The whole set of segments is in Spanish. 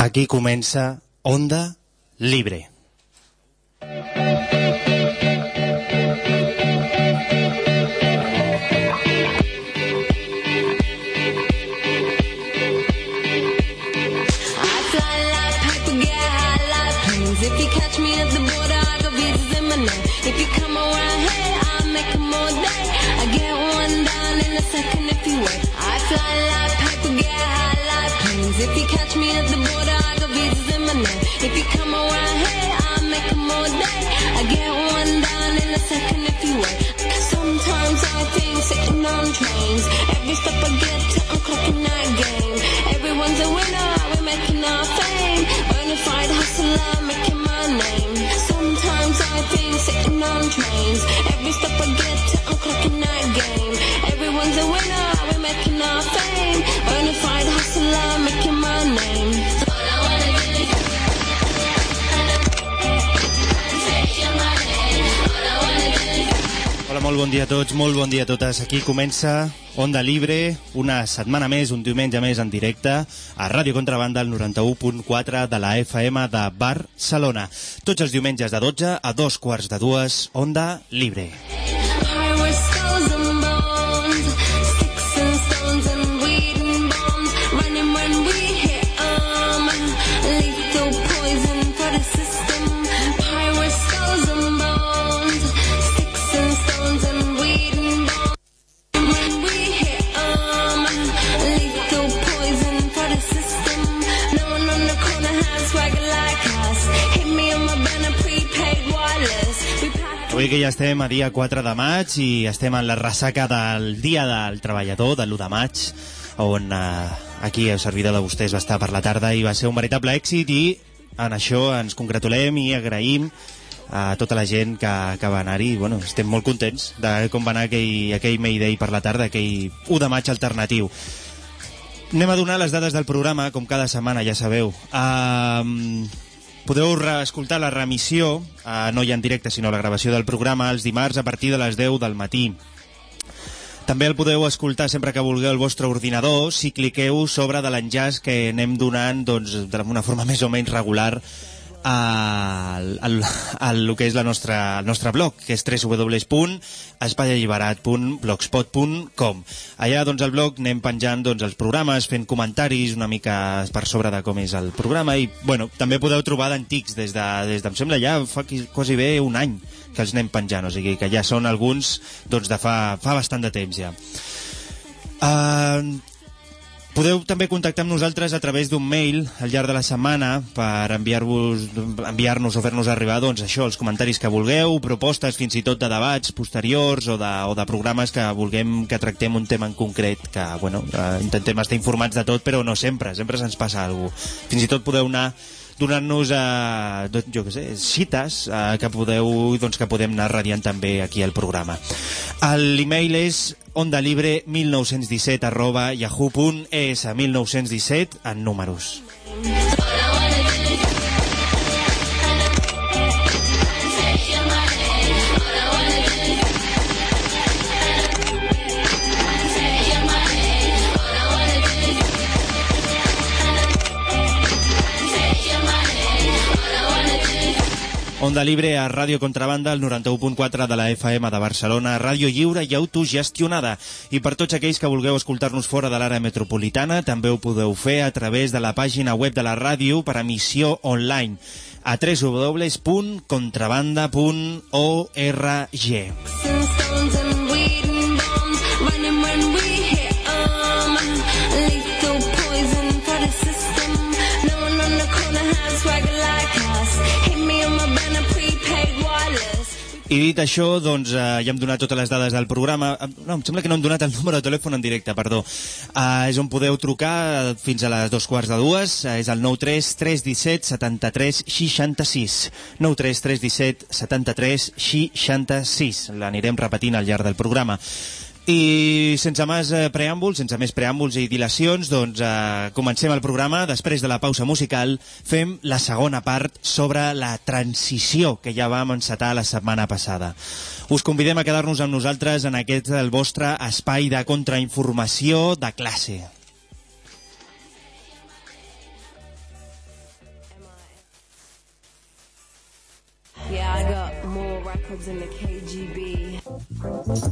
Aquí comença Onda Libre. I fly catch me at the border, I got visas in my name. If you come around here, I'll make 'em all day. I get one down in a second if you wait. Sometimes I think sitting on trains. Every step I get to, I'm clocking that game. Everyone's a winner, we're making our fame. Bonafide hustler, making my name. Sometimes I think sitting on trains. Every step I get to, I'm clocking that game. Molt bon dia a tots, molt bon dia a totes. Aquí comença Onda Libre, una setmana més, un diumenge més en directe a Ràdio Contrabanda, el 91.4 de la FM de Barcelona. Tots els diumenges de 12 a dos quarts de dues, Onda Libre. High que ja estem a dia 4 de maig i estem en la ressaca del Dia del Treballador, de l'1 de maig, on eh, aquí el servidor de vostès va estar per la tarda i va ser un veritable èxit i en això ens congratulem i agraïm a tota la gent que, que va anar-hi. Bueno, estem molt contents de com va anar aquell, aquell Mayday per la tarda, aquell 1 de maig alternatiu. Anem a donar les dades del programa, com cada setmana, ja sabeu. Um, podeu reescoltar la remissió, uh, no ja en directe, sinó la gravació del programa, els dimarts a partir de les 10 del matí. També el podeu escoltar sempre que vulgueu al vostre ordinador si cliqueu sobre de l'enllaç que anem donant doncs, d'una forma més o menys regular al, al, al, que és la nostra, el nostre blog, que és www.espaialliberat.blogspot.com Allà doncs, al blog anem penjant doncs, els programes, fent comentaris una mica per sobre de com és el programa. I bueno, també podeu trobar d'antics des de, des de, em sembla ja fa quasi bé un any que els anem penjant, o sigui que ja són alguns doncs, de fa, fa bastant de temps ja. Uh, Podeu també contactar amb nosaltres a través d'un mail al llarg de la setmana per enviar-nos o fer-nos arribar doncs, això, els comentaris que vulgueu, propostes fins i tot de debats posteriors o de, o de programes que vulguem que tractem un tema en concret, que bueno, eh, intentem estar informats de tot, però no sempre, sempre se'ns passa alguna cosa. Fins i tot podeu anar donant-nos eh, jo sé, cites eh, que podeu doncs, que podem anar radiant també aquí al programa. L'email és Onda Libre 1917 arroba yahoo.es 1917 en números. Mm -hmm. Onda Libre a Ràdio Contrabanda, el 91.4 de la FM de Barcelona, ràdio lliure i autogestionada. I per tots aquells que vulgueu escoltar-nos fora de l'àrea metropolitana, també ho podeu fer a través de la pàgina web de la ràdio per emissió online a www.contrabanda.org. and I dit això, doncs eh, ja hem donat totes les dades del programa. Eh, No, em sembla que no hem donat el número de telèfon en directe, perdó. Uh, és on podeu trucar eh, fins a les dos quarts de dues. Uh, és el 93 317 73 66. 93 317 73 66. L'anirem repetint al llarg del programa. I sense més eh, preàmbuls, sense més preàmbuls i dilacions, doncs eh, comencem el programa. Després de la pausa musical fem la segona part sobre la transició que ja vam encetar la setmana passada. Us convidem a quedar-nos amb nosaltres en aquest el vostre espai de contrainformació de classe. Yeah, I got more records in the case. Música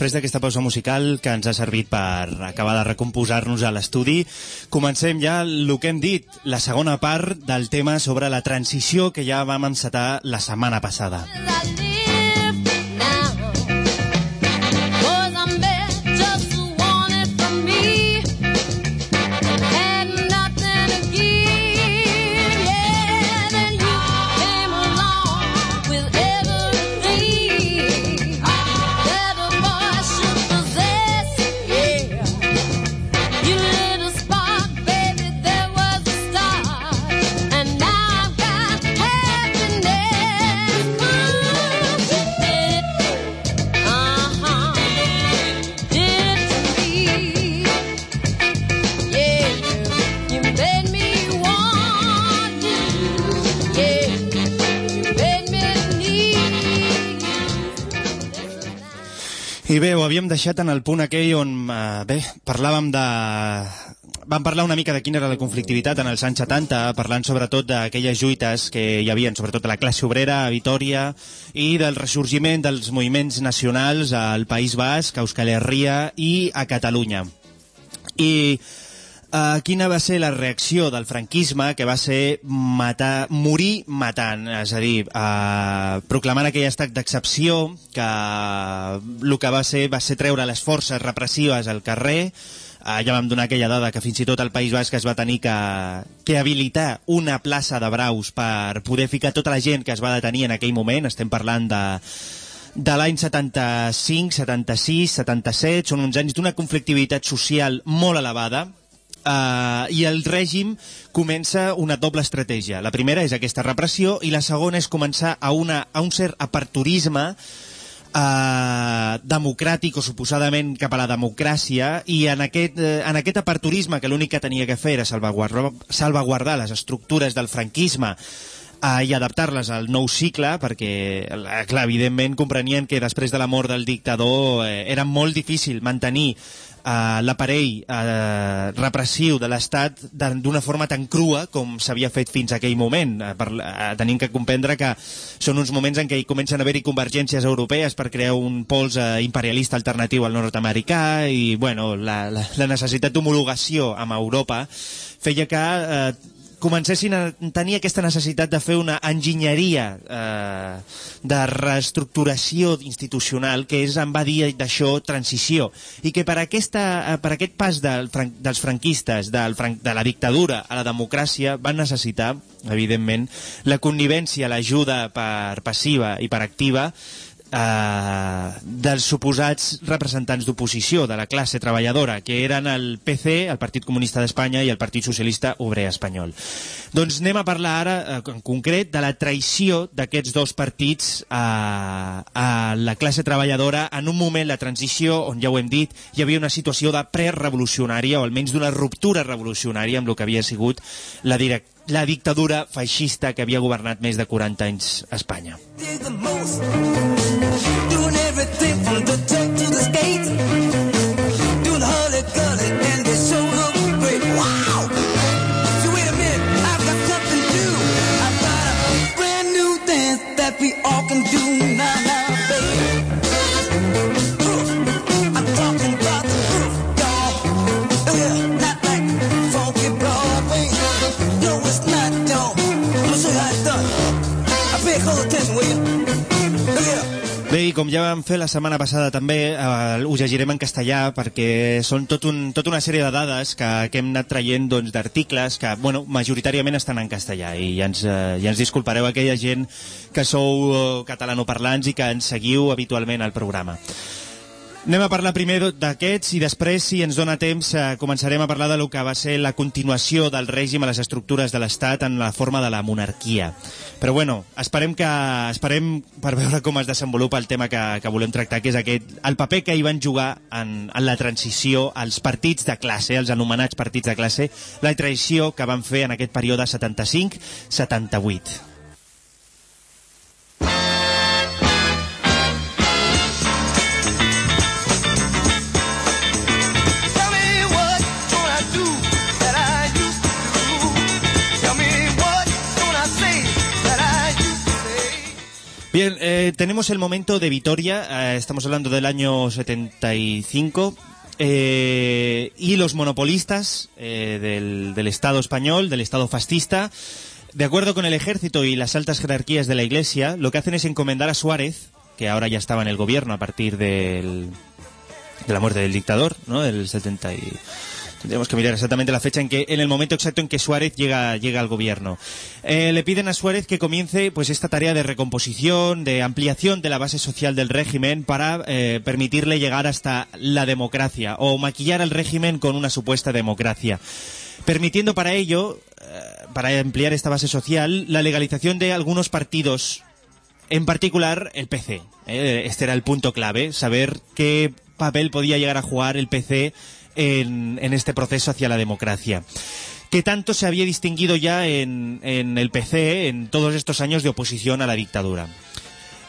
després d'aquesta pausa musical que ens ha servit per acabar de recomposar-nos a l'estudi, comencem ja el que hem dit, la segona part del tema sobre la transició que ja vam encetar la setmana passada. I havíem deixat en el punt aquell on, eh, bé, parlàvem de... Vam parlar una mica de quina era la conflictivitat en els anys 70, parlant sobretot d'aquelles lluites que hi havia, sobretot a la classe obrera, a Vitoria, i del ressorgiment dels moviments nacionals al País Basc, a Euskal Herria i a Catalunya. I Uh, quina va ser la reacció del franquisme que va ser matar, morir matant, és a dir, uh, proclamant aquell estat d'excepció que el que va ser va ser treure les forces repressives al carrer. Uh, ja vam donar aquella dada que fins i tot al País Basc es va tenir que, que habilitar una plaça de braus per poder ficar tota la gent que es va detenir en aquell moment, estem parlant de de l'any 75, 76, 77, són uns anys d'una conflictivitat social molt elevada, Uh, i el règim comença una doble estratègia. La primera és aquesta repressió i la segona és començar a, una, a un cert aperturisme uh, democràtic o suposadament cap a la democràcia i en aquest, uh, en aquest aperturisme que l'únic que tenia que fer era salvaguardar, salvaguardar les estructures del franquisme uh, i adaptar-les al nou cicle perquè, eh, clar, evidentment comprenien que després de la mort del dictador eh, era molt difícil mantenir uh, l'aparell uh, repressiu de l'Estat d'una forma tan crua com s'havia fet fins a aquell moment. Uh, per, uh, tenim que comprendre que són uns moments en què hi comencen a haver-hi convergències europees per crear un pols uh, imperialista alternatiu al nord-americà i bueno, la, la, la necessitat d'homologació amb Europa feia que eh, comencessin a tenir aquesta necessitat de fer una enginyeria eh, de reestructuració institucional que és, en va dir d'això, transició. I que per, aquesta, eh, per aquest pas del, dels franquistes, del, de la dictadura a la democràcia, van necessitar, evidentment, la connivència, l'ajuda per passiva i per activa eh, dels suposats representants d'oposició de la classe treballadora, que eren el PC, el Partit Comunista d'Espanya i el Partit Socialista Obrer Espanyol. Doncs anem a parlar ara, eh, en concret, de la traïció d'aquests dos partits a, a la classe treballadora en un moment, la transició, on ja ho hem dit, hi havia una situació de prerevolucionària, o almenys d'una ruptura revolucionària amb el que havia sigut la, la dictadura feixista que havia governat més de 40 anys a Espanya. From the top to the skates. Bé, com ja vam fer la setmana passada també, eh, ho llegirem en castellà perquè són tot un, tota una sèrie de dades que, que hem anat traient doncs, d'articles que, bueno, majoritàriament estan en castellà i ja ens, eh, ja ens disculpareu aquella gent que sou eh, catalanoparlants i que ens seguiu habitualment al programa. Anem a parlar primer d'aquests i després, si ens dona temps, eh, començarem a parlar de lo que va ser la continuació del règim a les estructures de l'Estat en la forma de la monarquia. Però bueno, esperem, que, esperem per veure com es desenvolupa el tema que, que volem tractar, que és aquest, el paper que hi van jugar en, en la transició als partits de classe, els anomenats partits de classe, la transició que van fer en aquest període 75-78. Bien, eh, tenemos el momento de Vitoria, eh, estamos hablando del año 75, eh, y los monopolistas eh, del, del Estado español, del Estado fascista, de acuerdo con el ejército y las altas jerarquías de la Iglesia, lo que hacen es encomendar a Suárez, que ahora ya estaba en el gobierno a partir del, de la muerte del dictador, ¿no? Del 70 y... Tendríamos que mirar exactamente la fecha en que, en el momento exacto en que Suárez llega, llega al gobierno. Eh, le piden a Suárez que comience, pues, esta tarea de recomposición, de ampliación de la base social del régimen para eh, permitirle llegar hasta la democracia o maquillar al régimen con una supuesta democracia, permitiendo para ello, eh, para ampliar esta base social, la legalización de algunos partidos en particular el PC. Este era el punto clave, saber qué papel podía llegar a jugar el PC en, este proceso hacia la democracia. Que tanto se había distinguido ya en, el PC en todos estos años de oposición a la dictadura.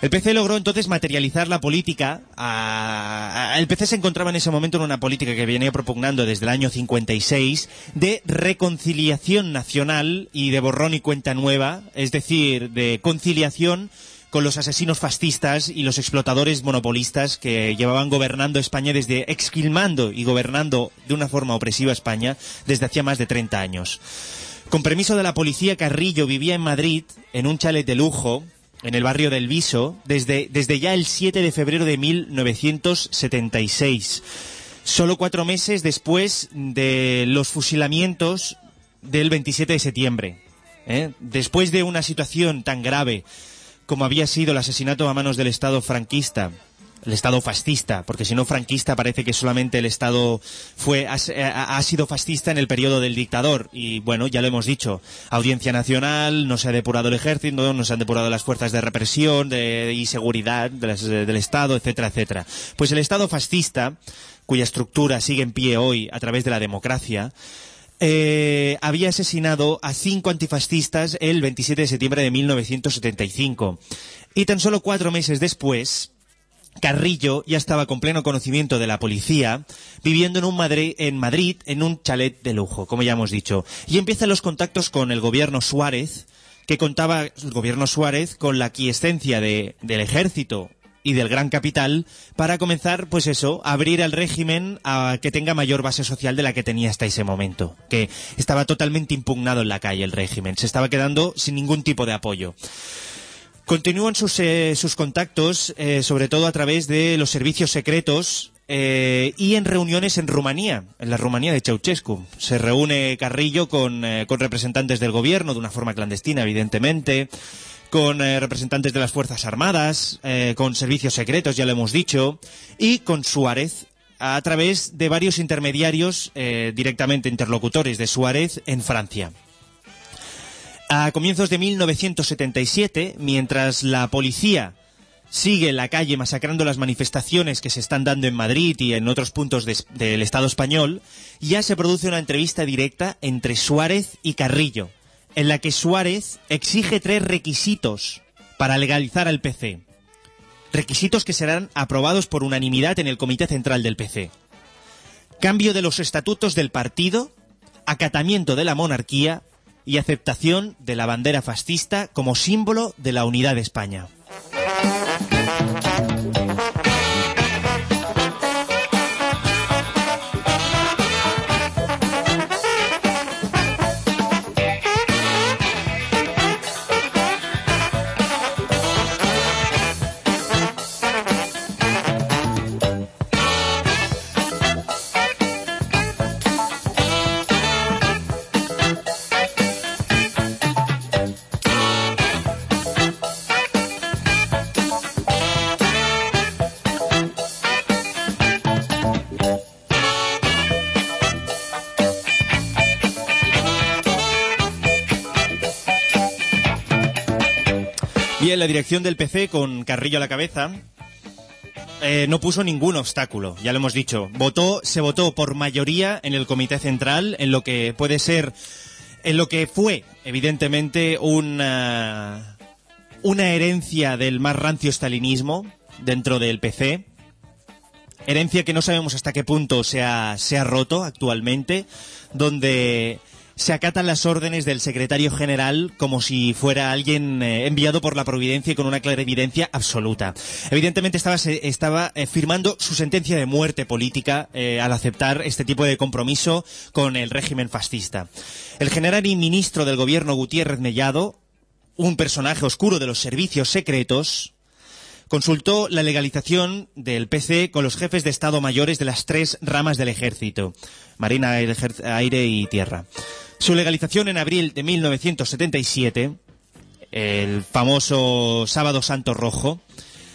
El PC logró entonces materializar la política. a- a- el PC se encontraba en ese momento en una política que venía propugnando desde el año 56 de reconciliación nacional y de borrón y cuenta nueva, es decir, de conciliación con los asesinos fascistas y los explotadores monopolistas que llevaban gobernando España desde exquilmando y gobernando de una forma opresiva España desde hacía más de 30 años. Con permiso de la policía, Carrillo vivía en Madrid, en un chalet de lujo, en el barrio del Viso, desde, desde ya el 7 de febrero de 1976. Solo cuatro meses después de los fusilamientos del 27 de septiembre. ¿eh? Después de una situación tan grave como había sido el asesinato a manos del Estado franquista, el Estado fascista, porque si no franquista parece que solamente el Estado fue ha, ha- sido fascista en el periodo del dictador y bueno, ya lo hemos dicho, Audiencia Nacional, no se ha depurado el ejército, no se han depurado las fuerzas de represión de, y seguridad del Estado, etcétera, etcétera. Pues el Estado fascista, cuya estructura sigue en pie hoy a través de la democracia, eh, había asesinado a cinco antifascistas el 27 de septiembre de 1975. Y tan solo cuatro meses después, Carrillo ya estaba con pleno conocimiento de la policía, viviendo en, un Madri- en Madrid en un chalet de lujo, como ya hemos dicho. Y empiezan los contactos con el gobierno Suárez, que contaba el gobierno Suárez con la quiescencia de- del ejército y del gran capital para comenzar, pues eso, abrir al régimen a que tenga mayor base social de la que tenía hasta ese momento, que estaba totalmente impugnado en la calle el régimen, se estaba quedando sin ningún tipo de apoyo. Continúan sus, eh, sus contactos, eh, sobre todo a través de los servicios secretos eh, y en reuniones en Rumanía, en la Rumanía de Ceausescu. Se reúne Carrillo con, con representantes del gobierno, de una forma clandestina, evidentemente, con eh, representantes de las Fuerzas Armadas, eh, con servicios secretos, ya lo hemos dicho, y con Suárez a través de varios intermediarios eh, directamente interlocutores de Suárez en Francia. A comienzos de 1977, mientras la policía sigue en la calle masacrando las manifestaciones que se están dando en Madrid y en otros puntos de- del Estado español, ya se produce una entrevista directa entre Suárez y Carrillo, en la que Suárez exige tres requisitos para legalizar al PC. Requisitos que serán aprobados por unanimidad en el Comité Central del PC. Cambio de los estatutos del partido, acatamiento de la monarquía y aceptación de la bandera fascista como símbolo de la unidad de España. La dirección del PC con Carrillo a la cabeza eh, no puso ningún obstáculo, ya lo hemos dicho. Votó, se votó por mayoría en el Comité Central en lo que puede ser, en lo que fue, evidentemente, una, una herencia del más rancio estalinismo dentro del PC. Herencia que no sabemos hasta qué punto se ha, se ha roto actualmente, donde se acatan las órdenes del secretario general como si fuera alguien eh, enviado por la providencia y con una clarividencia absoluta. Evidentemente estaba, eh, firmando su sentencia de muerte política eh, al aceptar este tipo de compromiso con el régimen fascista. El general y ministro del gobierno Gutiérrez Mellado, un personaje oscuro de los servicios secretos, consultó la legalización del PC con los jefes de Estado mayores de las tres ramas del ejército, Marina, aire y tierra. Su legalización en abril de 1977, el famoso Sábado Santo Rojo,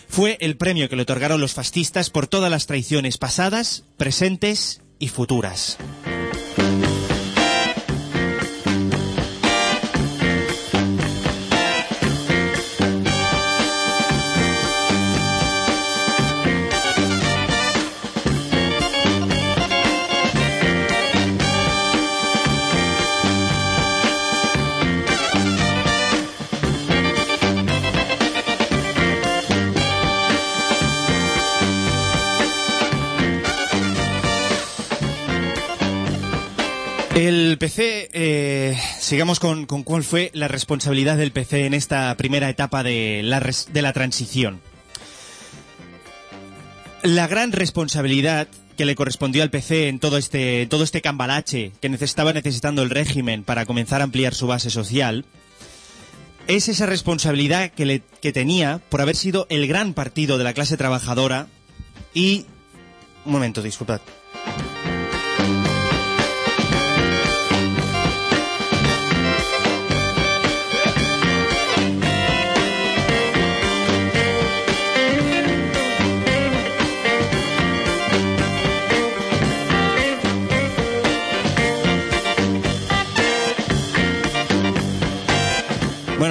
fue el premio que le otorgaron los fascistas por todas las traiciones pasadas, presentes y futuras. El PC, eh, sigamos con, con cuál fue la responsabilidad del PC en esta primera etapa de la, de la transición. La gran responsabilidad que le correspondió al PC en todo este, todo este cambalache que estaba necesitando el régimen para comenzar a ampliar su base social es esa responsabilidad que, le, que tenía por haber sido el gran partido de la clase trabajadora y... Un momento, disculpad.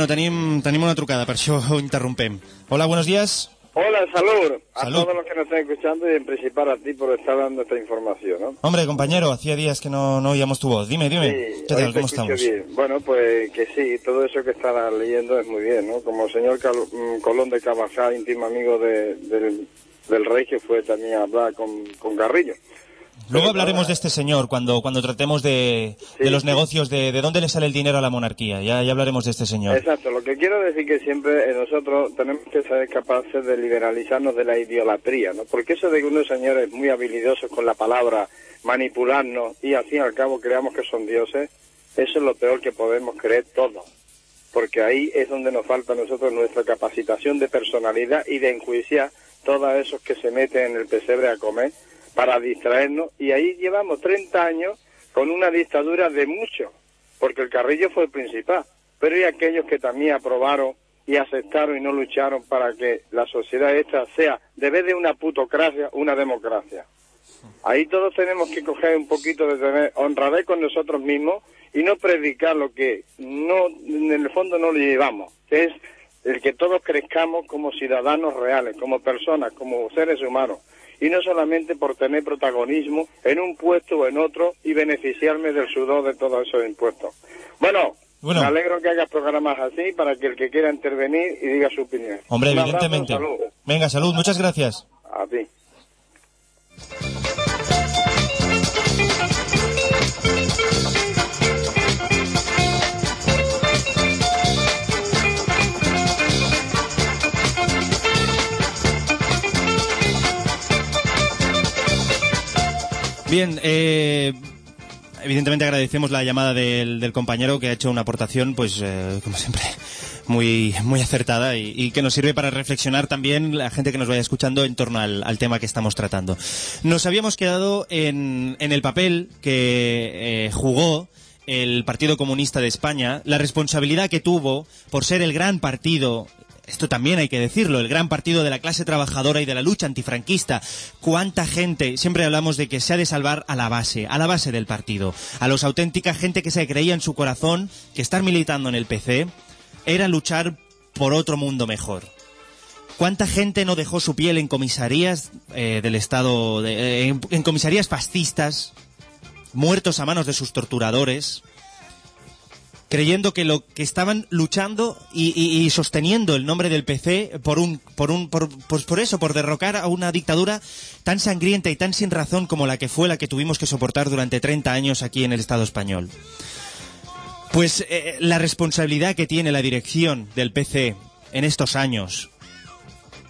Bueno, tenim, tenim una trucada, per això ho interrompem. Hola, buenos días. Hola, salud. A Salud. todos los que nos están escuchando y en principal a ti por estar dando esta información, ¿no? Hombre, compañero, hacía días que no, no oíamos tu voz. Dime, dime. Sí, ¿Qué tal? ¿Cómo estamos? bien. Bueno, pues que sí, todo eso que estás leyendo es muy bien, ¿no? Como el señor Cal- mm, Colón de Cabajal, íntimo amigo de- del, del rey, que fue también a hablar con, con Garrillo. Luego hablaremos de este señor cuando, cuando tratemos de, de los sí. negocios, de, de dónde le sale el dinero a la monarquía. Ya, ya hablaremos de este señor. Exacto, lo que quiero decir que siempre eh, nosotros tenemos que ser capaces de liberalizarnos de la idolatría, ¿no? Porque eso de que unos señores muy habilidosos con la palabra manipularnos y al fin y al cabo creamos que son dioses, eso es lo peor que podemos creer todos. Porque ahí es donde nos falta a nosotros nuestra capacitación de personalidad y de enjuiciar todos esos que se meten en el pesebre a comer para distraernos. Y ahí llevamos 30 años con una dictadura de muchos porque el Carrillo fue el principal, pero hay aquellos que también aprobaron y aceptaron y no lucharon para que la sociedad esta sea, de vez de una putocracia, una democracia. Ahí todos tenemos que coger un poquito de tener honradez con nosotros mismos y no predicar lo que no en el fondo no le llevamos, que es el que todos crezcamos como ciudadanos reales, como personas, como seres humanos, y no solamente por tener protagonismo en un puesto o en otro y beneficiarme del sudor de todos esos impuestos. Bueno, Bueno. me alegro que hagas programas así para que el que quiera intervenir y diga su opinión. Hombre, Un abrazo, evidentemente. salud. Venga, salud, muchas gracias. A ti. Bien, eh, evidentemente agradecemos la llamada del, compañero que ha hecho una aportación, pues, eh, como siempre, muy, muy acertada y, que nos sirve para reflexionar también la gente que nos vaya escuchando en torno al, tema que estamos tratando. Nos habíamos quedado en, en el papel que eh, jugó el Partido Comunista de España, la responsabilidad que tuvo por ser el gran partido esto también hay que decirlo, el gran partido de la clase trabajadora y de la lucha antifranquista. ¿Cuánta gente, siempre hablamos de que se ha de salvar a la base, a la base del partido, a los auténtica gente que se creía en su corazón que estar militando en el PC era luchar por otro mundo mejor? ¿Cuánta gente no dejó su piel en comisarías eh, del Estado, eh, en comisarías fascistas, muertos a manos de sus torturadores, creyendo que lo que estaban luchando y, sosteniendo el nombre del PC por un, por un, por, pues por eso, por derrocar a una dictadura tan sangrienta y tan sin razón como la que fue la que tuvimos que soportar durante 30 años aquí en el Estado español. Pues eh, la responsabilidad que tiene la dirección del PC en estos años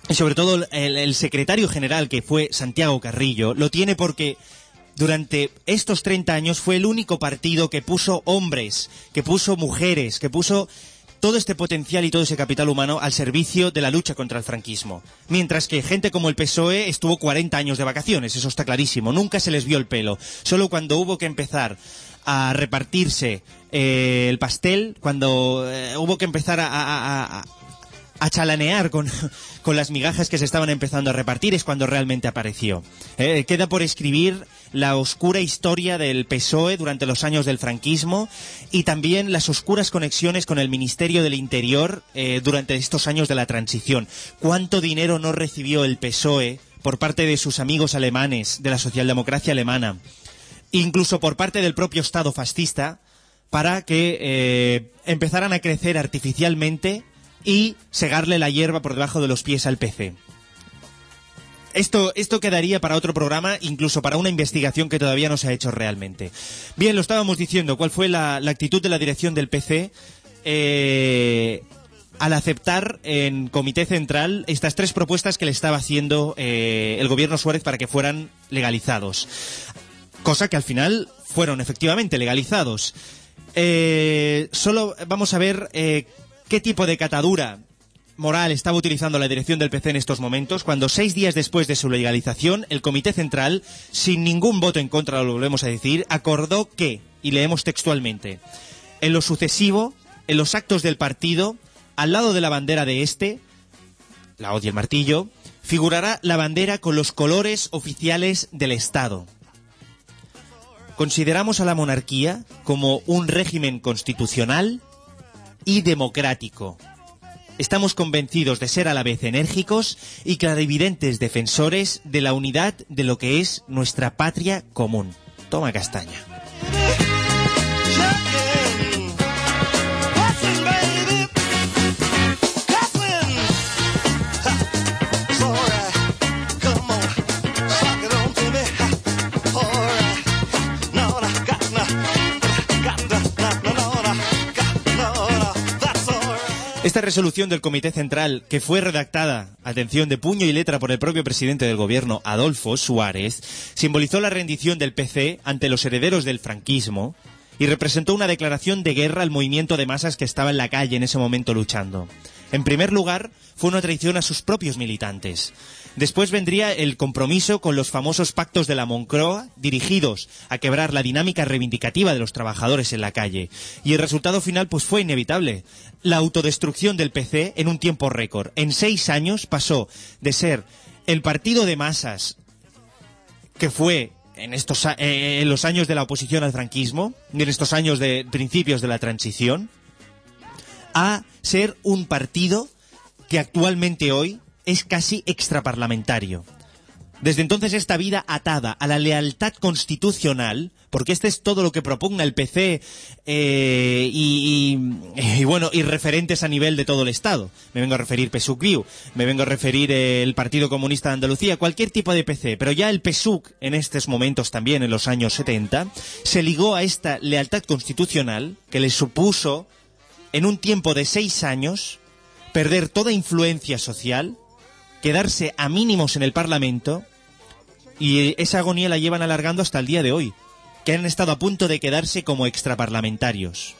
y sobre todo el secretario general que fue Santiago Carrillo, lo tiene porque durante estos 30 años fue el único partido que puso hombres, que puso mujeres, que puso todo este potencial y todo ese capital humano al servicio de la lucha contra el franquismo. Mientras que gente como el PSOE estuvo 40 años de vacaciones, eso está clarísimo, nunca se les vio el pelo. Solo cuando hubo que empezar a repartirse eh, el pastel, cuando eh, hubo que empezar a- chalanear con, con las migajas que se estaban empezando a repartir es cuando realmente apareció. Eh, queda por escribir la oscura historia del PSOE durante los años del franquismo y también las oscuras conexiones con el Ministerio del Interior eh, durante estos años de la transición. ¿Cuánto dinero no recibió el PSOE por parte de sus amigos alemanes, de la socialdemocracia alemana? incluso por parte del propio Estado fascista, para que eh, empezaran a crecer artificialmente y segarle la hierba por debajo de los pies al PC. Esto, esto quedaría para otro programa, incluso para una investigación que todavía no se ha hecho realmente. Bien, lo estábamos diciendo, ¿cuál fue la, la actitud de la dirección del PC eh, al aceptar en Comité Central estas tres propuestas que le estaba haciendo eh, el gobierno Suárez para que fueran legalizados? cosa que al final fueron efectivamente legalizados. Eh, solo vamos a ver qué tipo de catadura moral estaba utilizando la dirección del PC en estos momentos, cuando seis días después de su legalización, el Comité Central, sin ningún voto en contra, lo volvemos a decir, acordó que, y leemos textualmente, en lo sucesivo, en los actos del partido, al lado de la bandera de este, la hoz el martillo, figurará la bandera con los colores oficiales del Estado. Consideramos a la monarquía como un régimen constitucional y democrático. Estamos convencidos de ser a la vez enérgicos y clarividentes defensores de la unidad de lo que es nuestra patria común. Toma castaña. Esta resolución del Comité Central, que fue redactada, atención, de puño y letra por el propio presidente del gobierno, Adolfo Suárez, simbolizó la rendición del PC ante los herederos del franquismo y representó una declaración de guerra al movimiento de masas que estaba en la calle en ese momento luchando. En primer lugar, fue una traición a sus propios militantes. Después vendría el compromiso con los famosos pactos de la Moncloa, dirigidos a quebrar la dinámica reivindicativa de los trabajadores en la calle. Y el resultado final pues fue inevitable. La autodestrucción del PC en un tiempo récord. En seis años pasó de ser el partido de masas que fue en estos a- eh, en los años de la oposición al franquismo, en estos años de principios de la transición, a ser un partido que actualmente hoy es casi extraparlamentario. Desde entonces esta vida atada a la lealtad constitucional, porque este es todo lo que propugna el PC eh, y, bueno y referentes a nivel de todo el Estado. Me vengo a referir PSUC me vengo a referir el Partido Comunista de Andalucía, cualquier tipo de PC, pero ya el PSUC en estos momentos también en los años 70 se ligó a esta lealtad constitucional que le supuso en un tiempo de seis años perder toda influencia social, quedarse a mínimos en el Parlamento y esa agonía la llevan alargando hasta el día de hoy, que han estado a punto de quedarse como extraparlamentarios.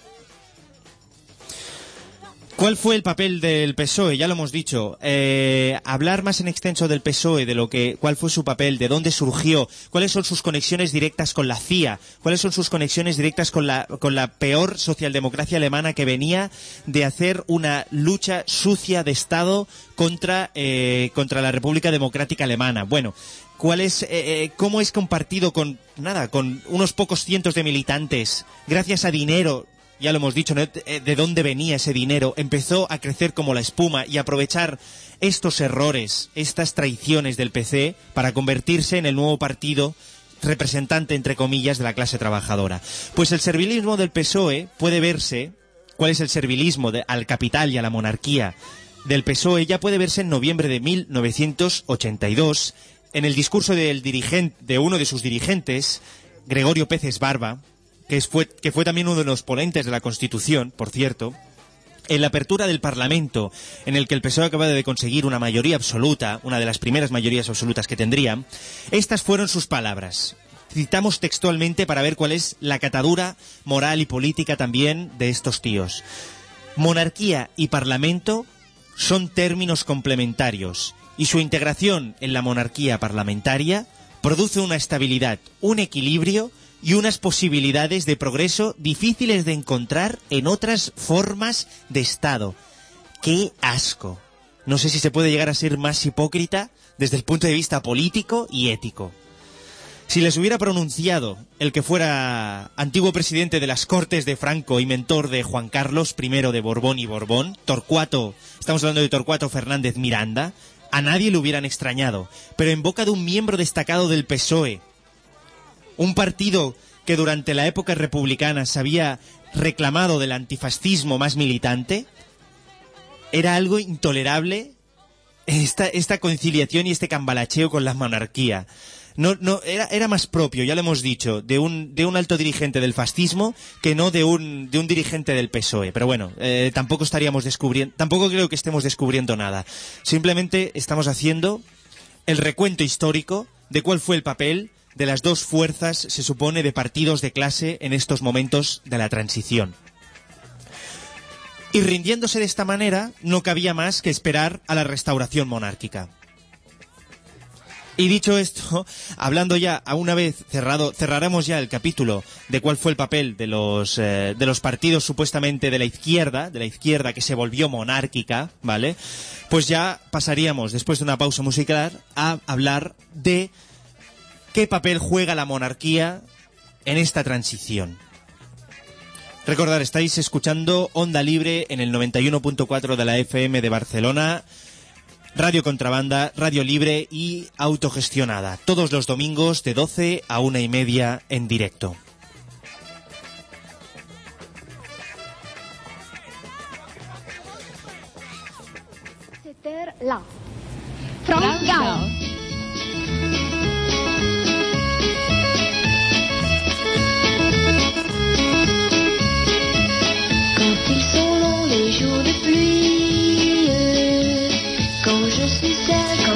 ¿Cuál fue el papel del PSOE? Ya lo hemos dicho. Eh, hablar más en extenso del PSOE, de lo que, cuál fue su papel, de dónde surgió, cuáles son sus conexiones directas con la CIA, cuáles son sus conexiones directas con la, con la peor socialdemocracia alemana que venía de hacer una lucha sucia de Estado contra, eh, contra la República Democrática Alemana. Bueno, ¿Cuál es, eh, cómo es que un partido con, nada, con unos pocos cientos de militantes, gracias a dinero, ya lo hemos dicho. Eh, de dónde venía ese dinero, empezó a crecer como la espuma y aprovechar estos errores, estas traiciones del PC para convertirse en el nuevo partido representante, entre comillas, de la clase trabajadora. Pues el servilismo del PSOE puede verse, ¿cuál es el servilismo al capital y a la monarquía del PSOE? Ya puede verse en noviembre de 1982, en el discurso del dirigente, de uno de sus dirigentes, Gregorio Peces Barba, que, fue también uno de los ponentes de la Constitución, por cierto, en la apertura del Parlamento, en el que el PSOE acaba de conseguir una mayoría absoluta, una de las primeras mayorías absolutas que tendría, estas fueron sus palabras. Citamos textualmente para ver cuál es la catadura moral y política también de estos tíos. Monarquía y Parlamento son términos complementarios y su integración en la monarquía parlamentaria produce una estabilidad, un equilibrio y unas posibilidades de progreso difíciles de encontrar en otras formas de Estado. ¡Qué asco! No sé si se puede llegar a ser más hipócrita desde el punto de vista político y ético. Si les hubiera pronunciado el que fuera antiguo presidente de las Cortes de Franco y mentor de Juan Carlos I de Borbón y Borbón, Torcuato, estamos hablando de Torcuato Fernández Miranda, a nadie le hubieran extrañado, pero en boca de un miembro destacado del PSOE, un partido que durante la época republicana se había reclamado del antifascismo más militante, era algo intolerable esta, esta conciliación y este cambalacheo con la monarquía. No, era, más propio, ya lo hemos dicho, de un, de un alto dirigente del fascismo que no de un, de un dirigente del PSOE. Pero bueno, eh, tampoco estaríamos descubriendo, tampoco creo que estemos descubriendo nada. Simplemente estamos haciendo el recuento histórico de cuál fue el papel de las dos fuerzas, se supone, de partidos de clase en estos momentos de la transición. Y rindiéndose de esta manera, no cabía más que esperar a la restauración monárquica. Y dicho esto, hablando ya a una vez cerrado, cerraremos ya el capítulo de cuál fue el papel de los eh, de los partidos supuestamente de la izquierda, de la izquierda que se volvió monárquica, ¿vale? Pues ya pasaríamos después de una pausa musical a hablar de qué papel juega la monarquía en esta transición. Recordar, estáis escuchando Onda Libre en el 91.4 de la FM de Barcelona, Radio Contrabanda, Radio Libre y autogestionada, todos los domingos de 12 a una y media en directo.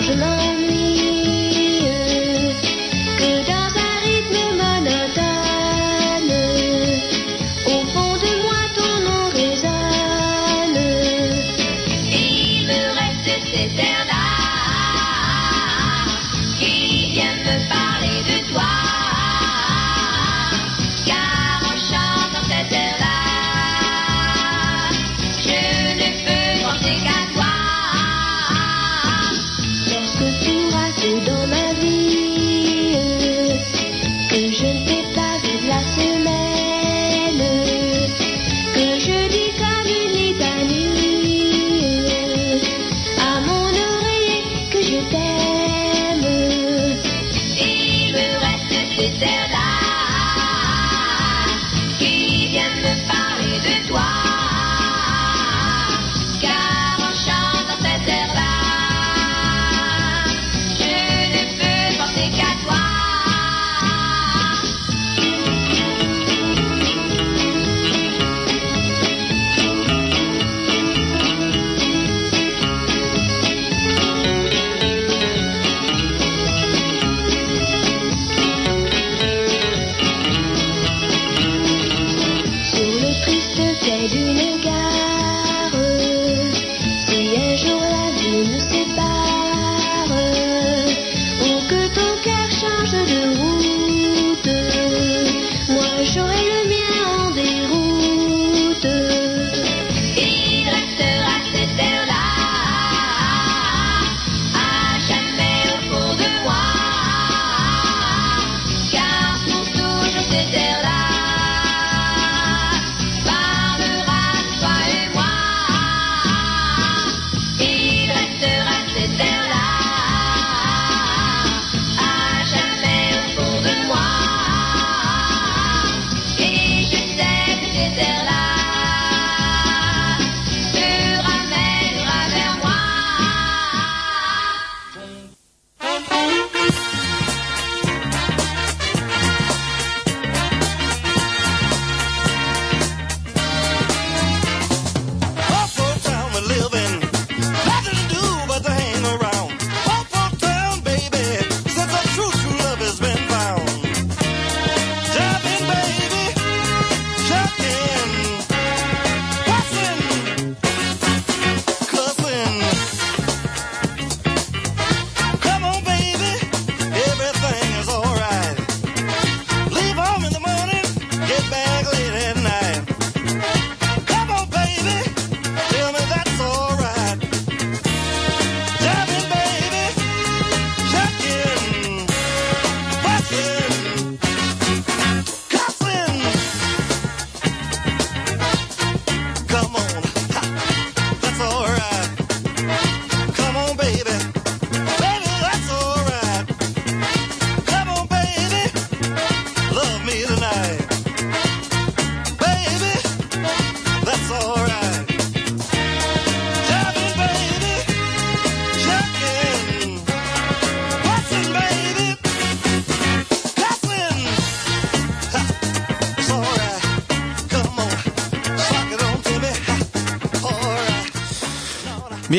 Love.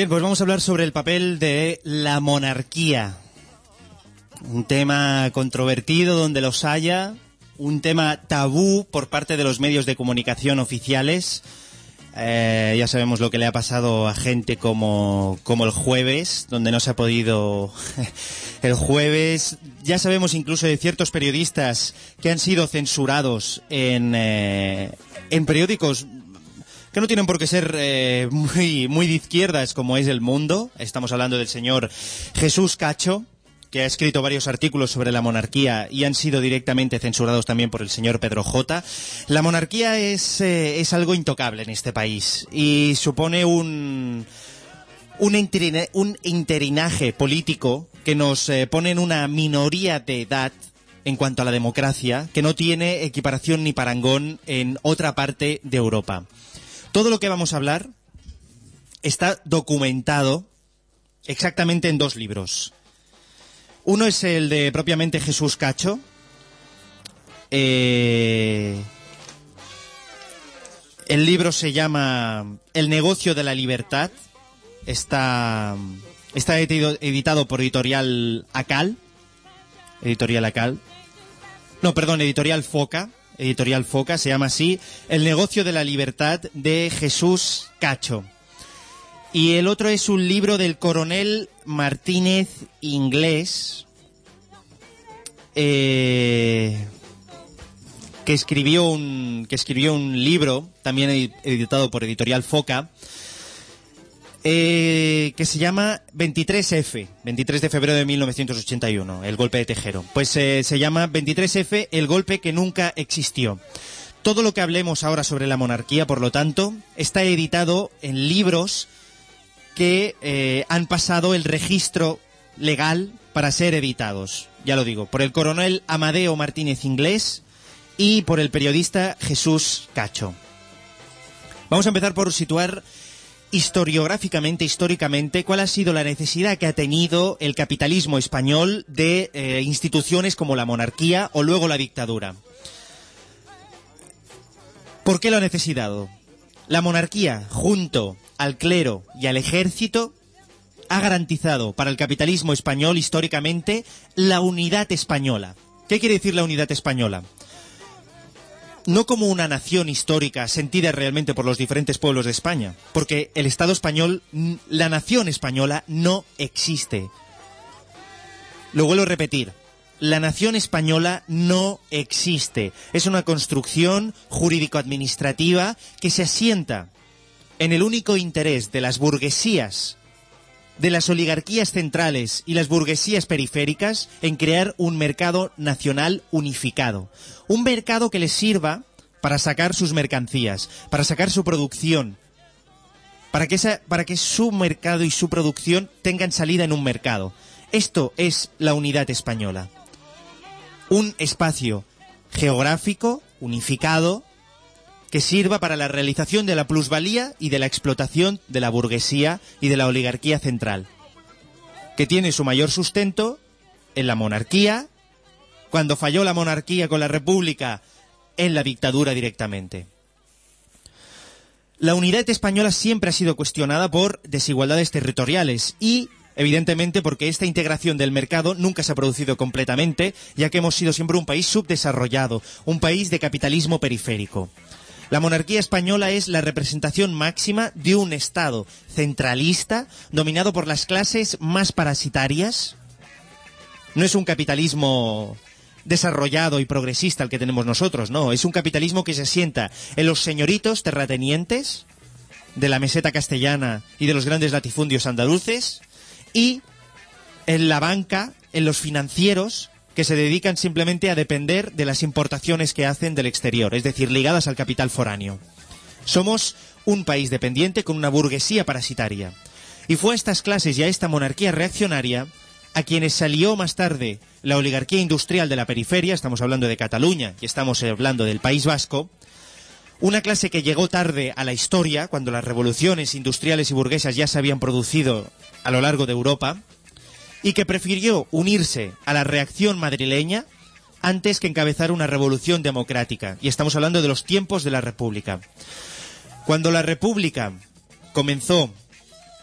Bien, pues vamos a hablar sobre el papel de la monarquía. Un tema controvertido donde los haya, un tema tabú por parte de los medios de comunicación oficiales. Eh, ya sabemos lo que le ha pasado a gente como, como el jueves, donde no se ha podido... el jueves, ya sabemos incluso de ciertos periodistas que han sido censurados en, eh, en periódicos que no tienen por qué ser eh, muy, muy de izquierdas como es el mundo. Estamos hablando del señor Jesús Cacho, que ha escrito varios artículos sobre la monarquía y han sido directamente censurados también por el señor Pedro J. La monarquía es, eh, es algo intocable en este país y supone un, un, interina- un interinaje político que nos eh, pone en una minoría de edad en cuanto a la democracia que no tiene equiparación ni parangón en otra parte de Europa. Todo lo que vamos a hablar está documentado exactamente en dos libros. Uno es el de propiamente Jesús Cacho. Eh, el libro se llama El negocio de la libertad. Está, está editado, editado por editorial Acal. Editorial Acal. No, perdón, editorial Foca. Editorial Foca, se llama así. El negocio de la libertad de Jesús Cacho. Y el otro es un libro del coronel Martínez Inglés, eh, que, escribió un, que escribió un libro, también edi- editado por Editorial Foca, eh, que se llama 23F, 23 de febrero de 1981, el golpe de Tejero. Pues eh, se llama 23F, el golpe que nunca existió. Todo lo que hablemos ahora sobre la monarquía, por lo tanto, está editado en libros que eh, han pasado el registro legal para ser editados. Ya lo digo, por el coronel Amadeo Martínez Inglés y por el periodista Jesús Cacho. Vamos a empezar por situar historiográficamente, históricamente, cuál ha sido la necesidad que ha tenido el capitalismo español de eh, instituciones como la monarquía o luego la dictadura. ¿Por qué lo ha necesitado? La monarquía, junto al clero y al ejército, ha garantizado para el capitalismo español históricamente la unidad española. ¿Qué quiere decir la unidad española? No como una nación histórica sentida realmente por los diferentes pueblos de España, porque el Estado español, la nación española no existe. Lo vuelvo a repetir. La nación española no existe. Es una construcción jurídico-administrativa que se asienta en el único interés de las burguesías, de las oligarquías centrales y las burguesías periféricas en crear un mercado nacional unificado. Un mercado que les sirva para sacar sus mercancías, para sacar su producción, para que, para que su mercado y su producción tengan salida en un mercado. Esto es la unidad española. Un espacio geográfico, unificado, que sirva para la realización de la plusvalía y de la explotación de la burguesía y de la oligarquía central, que tiene su mayor sustento en la monarquía, cuando falló la monarquía con la república, en la dictadura directamente. La unidad española siempre ha sido cuestionada por desigualdades territoriales y, evidentemente, porque esta integración del mercado nunca se ha producido completamente, ya que hemos sido siempre un país subdesarrollado, un país de capitalismo periférico. La monarquía española es la representación máxima de un Estado centralista dominado por las clases más parasitarias. No es un capitalismo desarrollado y progresista el que tenemos nosotros, no, es un capitalismo que se asienta en los señoritos terratenientes de la meseta castellana y de los grandes latifundios andaluces y en la banca, en los financieros que se dedican simplemente a depender de las importaciones que hacen del exterior, es decir, ligadas al capital foráneo. Somos un país dependiente con una burguesía parasitaria. Y fue a estas clases y a esta monarquía reaccionaria a quienes salió más tarde la oligarquía industrial de la periferia, estamos hablando de Cataluña y estamos hablando del País Vasco, una clase que llegó tarde a la historia, cuando las revoluciones industriales y burguesas ya se habían producido a lo largo de Europa, y que prefirió unirse a la reacción madrileña antes que encabezar una revolución democrática. Y estamos hablando de los tiempos de la República. Cuando la República comenzó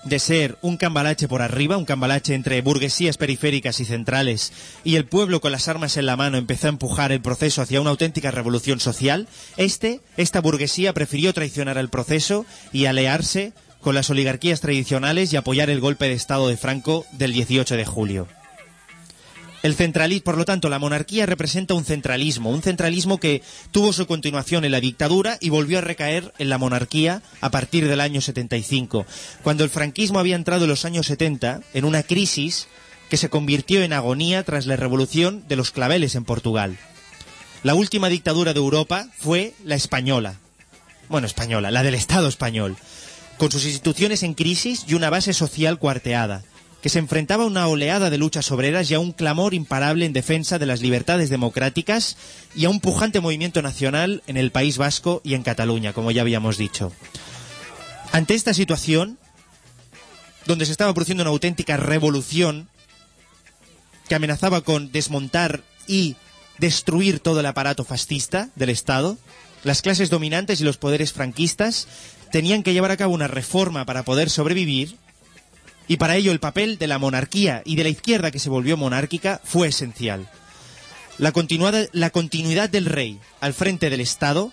de ser un cambalache por arriba, un cambalache entre burguesías periféricas y centrales, y el pueblo con las armas en la mano empezó a empujar el proceso hacia una auténtica revolución social, este, esta burguesía prefirió traicionar el proceso y aliarse con las oligarquías tradicionales y apoyar el golpe de Estado de Franco del 18 de julio. El centralismo, por lo tanto, la monarquía representa un centralismo, un centralismo que tuvo su continuación en la dictadura y volvió a recaer en la monarquía a partir del año 75, cuando el franquismo había entrado en los años 70 en una crisis que se convirtió en agonía tras la revolución de los claveles en Portugal. La última dictadura de Europa fue la española. Bueno, española, la del Estado español, con sus instituciones en crisis y una base social cuarteada que se enfrentaba a una oleada de luchas obreras y a un clamor imparable en defensa de las libertades democráticas y a un pujante movimiento nacional en el País Vasco y en Cataluña, como ya habíamos dicho. Ante esta situación, donde se estaba produciendo una auténtica revolución que amenazaba con desmontar y destruir todo el aparato fascista del Estado, las clases dominantes y los poderes franquistas tenían que llevar a cabo una reforma para poder sobrevivir y para ello el papel de la monarquía y de la izquierda que se volvió monárquica fue esencial. La, continuidad del rey al frente del Estado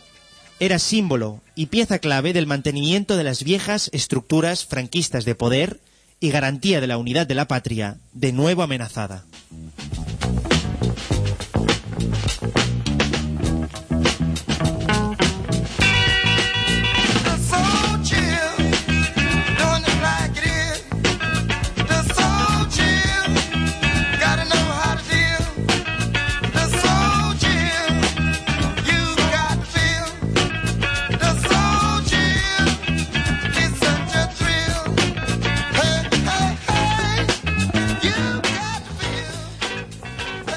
era símbolo y pieza clave del mantenimiento de las viejas estructuras franquistas de poder y garantía de la unidad de la patria, de nuevo amenazada.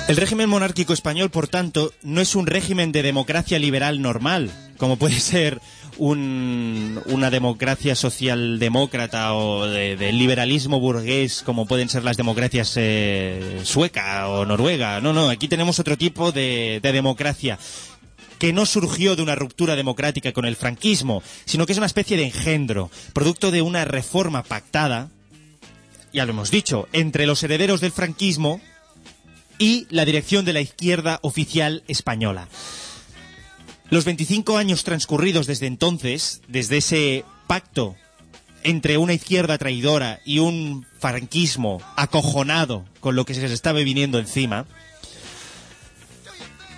El régimen monárquico español, por tanto, no es un régimen de democracia liberal normal, como puede ser un- una democracia socialdemócrata o de, liberalismo burgués, como pueden ser las democracias eh, sueca o noruega. No, no, aquí tenemos otro tipo de democracia que no surgió de una ruptura democrática con el franquismo, sino que es una especie de engendro, producto de una reforma pactada, ya lo hemos dicho, entre los herederos del franquismo y la dirección de la izquierda oficial española. Los 25 años transcurridos desde entonces, desde ese pacto entre una izquierda traidora y un franquismo acojonado con lo que se les estaba viniendo encima,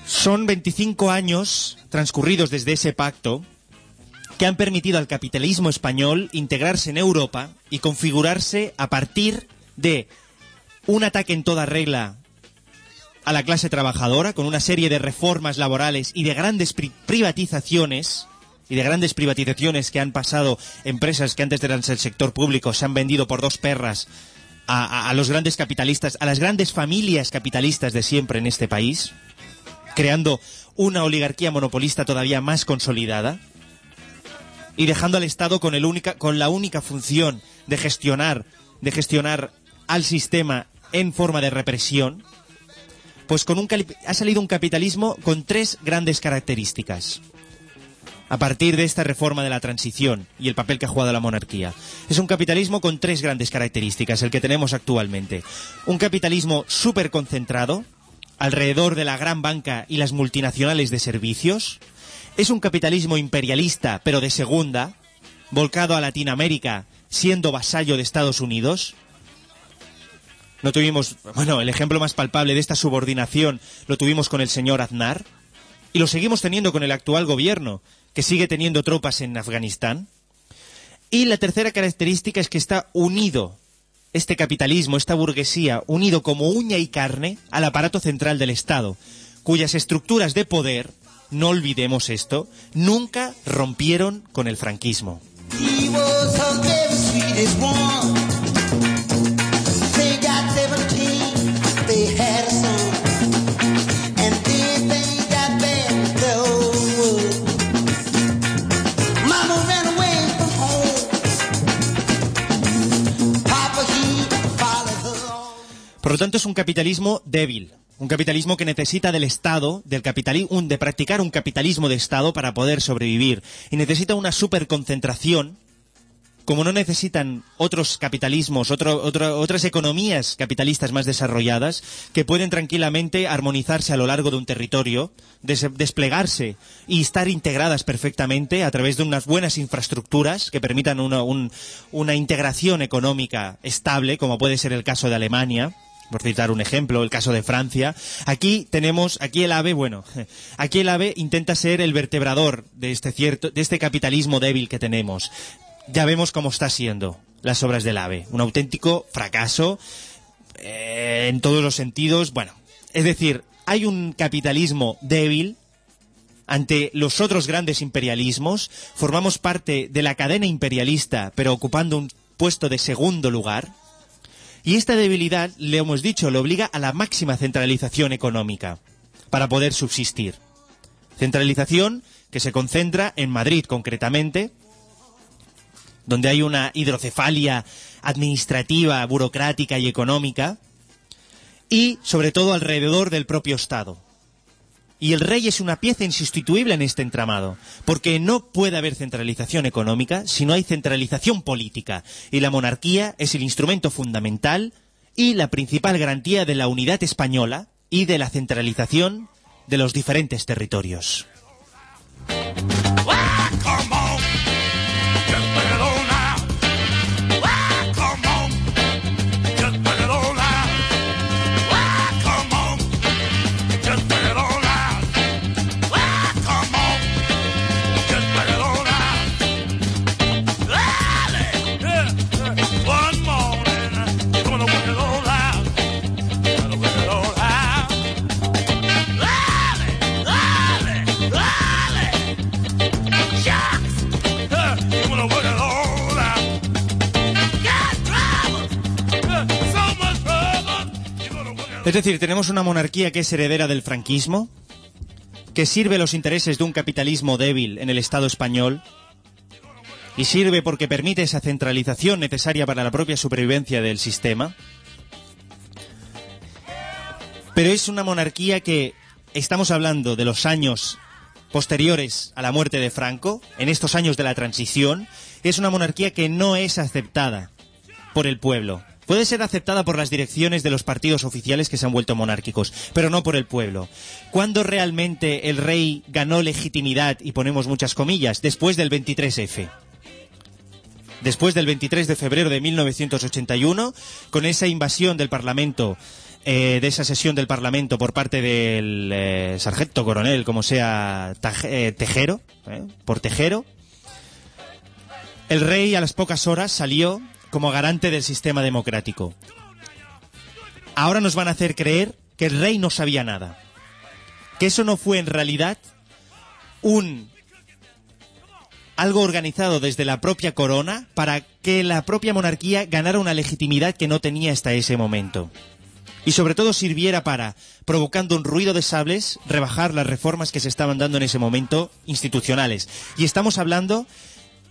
son 25 años transcurridos desde ese pacto que han permitido al capitalismo español integrarse en Europa y configurarse a partir de un ataque en toda regla a la clase trabajadora con una serie de reformas laborales y de grandes pri- privatizaciones y de grandes privatizaciones que han pasado empresas que antes eran del sector público se han vendido por dos perras a, a- a los grandes capitalistas, a las grandes familias capitalistas de siempre en este país, creando una oligarquía monopolista todavía más consolidada y dejando al Estado con, el única, con la única función de gestionar, de gestionar al sistema en forma de represión, pues con un ha salido un capitalismo con tres grandes características. A partir de esta reforma de la transición y el papel que ha jugado la monarquía. Es un capitalismo con tres grandes características, el que tenemos actualmente. Un capitalismo súper concentrado, alrededor de la gran banca y las multinacionales de servicios. Es un capitalismo imperialista, pero de segunda, volcado a Latinoamérica, siendo vasallo de Estados Unidos. No tuvimos, bueno, el ejemplo más palpable de esta subordinación lo tuvimos con el señor Aznar y lo seguimos teniendo con el actual gobierno, que sigue teniendo tropas en Afganistán. Y la tercera característica es que está unido este capitalismo, esta burguesía, unido como uña y carne al aparato central del Estado, cuyas estructuras de poder, no olvidemos esto, nunca rompieron con el franquismo. Por lo tanto, es un capitalismo débil. Un capitalismo que necesita del Estado, de practicar un capitalismo de Estado para poder sobrevivir. Y necesita una superconcentración como no necesitan otros capitalismos, otras economías capitalistas más desarrolladas, que pueden tranquilamente armonizarse a lo largo de un territorio, des- desplegarse y estar integradas perfectamente a través de unas buenas infraestructuras que permitan una, un- una integración económica estable, como puede ser el caso de Alemania, por citar un ejemplo, el caso de Francia. Aquí tenemos, aquí el AVE, bueno, aquí el AVE intenta ser el vertebrador de este cierto, de este capitalismo débil que tenemos. Ya vemos cómo está siendo las obras del AVE. Un auténtico fracaso eh, en todos los sentidos. Bueno, es decir, hay un capitalismo débil ante los otros grandes imperialismos. Formamos parte de la cadena imperialista, pero ocupando un puesto de segundo lugar. Y esta debilidad, le hemos dicho, le obliga a la máxima centralización económica para poder subsistir. Centralización que se concentra en Madrid concretamente, donde hay una hidrocefalia administrativa, burocrática y económica, y sobre todo alrededor del propio Estado. Y el rey es una pieza insustituible en este entramado, porque no puede haber centralización económica si no hay centralización política, y la monarquía es el instrumento fundamental y la principal garantía de la unidad española y de la centralización de los diferentes territorios. Es decir, tenemos una monarquía que es heredera del franquismo, que sirve los intereses de un capitalismo débil en el Estado español, y sirve porque permite esa centralización necesaria para la propia supervivencia del sistema. Pero es una monarquía que estamos hablando de los años posteriores a la muerte de Franco, en estos años de la transición, es una monarquía que no es aceptada por el pueblo. Puede ser aceptada por las direcciones de los partidos oficiales que se han vuelto monárquicos, pero no por el pueblo. ¿Cuándo realmente el rey ganó legitimidad, y ponemos muchas comillas, después del 23F? Después del 23 de febrero de 1981, con esa invasión del Parlamento, eh, de esa sesión del Parlamento por parte del eh, sargento coronel, como sea eh, Tejero, por Tejero, el rey a las pocas horas salió como garante del sistema democrático. Ahora nos van a hacer creer que el rey no sabía nada. Que eso no fue en realidad un algo organizado desde la propia corona para que la propia monarquía ganara una legitimidad que no tenía hasta ese momento. Y sobre todo sirviera para, provocando un ruido de sables, rebajar las reformas que se estaban dando en ese momento institucionales. Y estamos hablando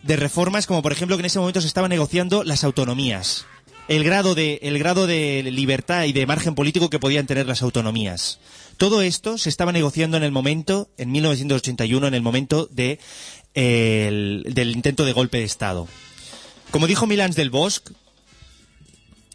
de reformas como por ejemplo que en ese momento se estaban negociando las autonomías. El grado de, el grado de libertad y de margen político que podían tener las autonomías. Todo esto se estaba negociando en el momento, en 1981, en el momento de, el- del intento de golpe de Estado. Como dijo Milans del Bosque,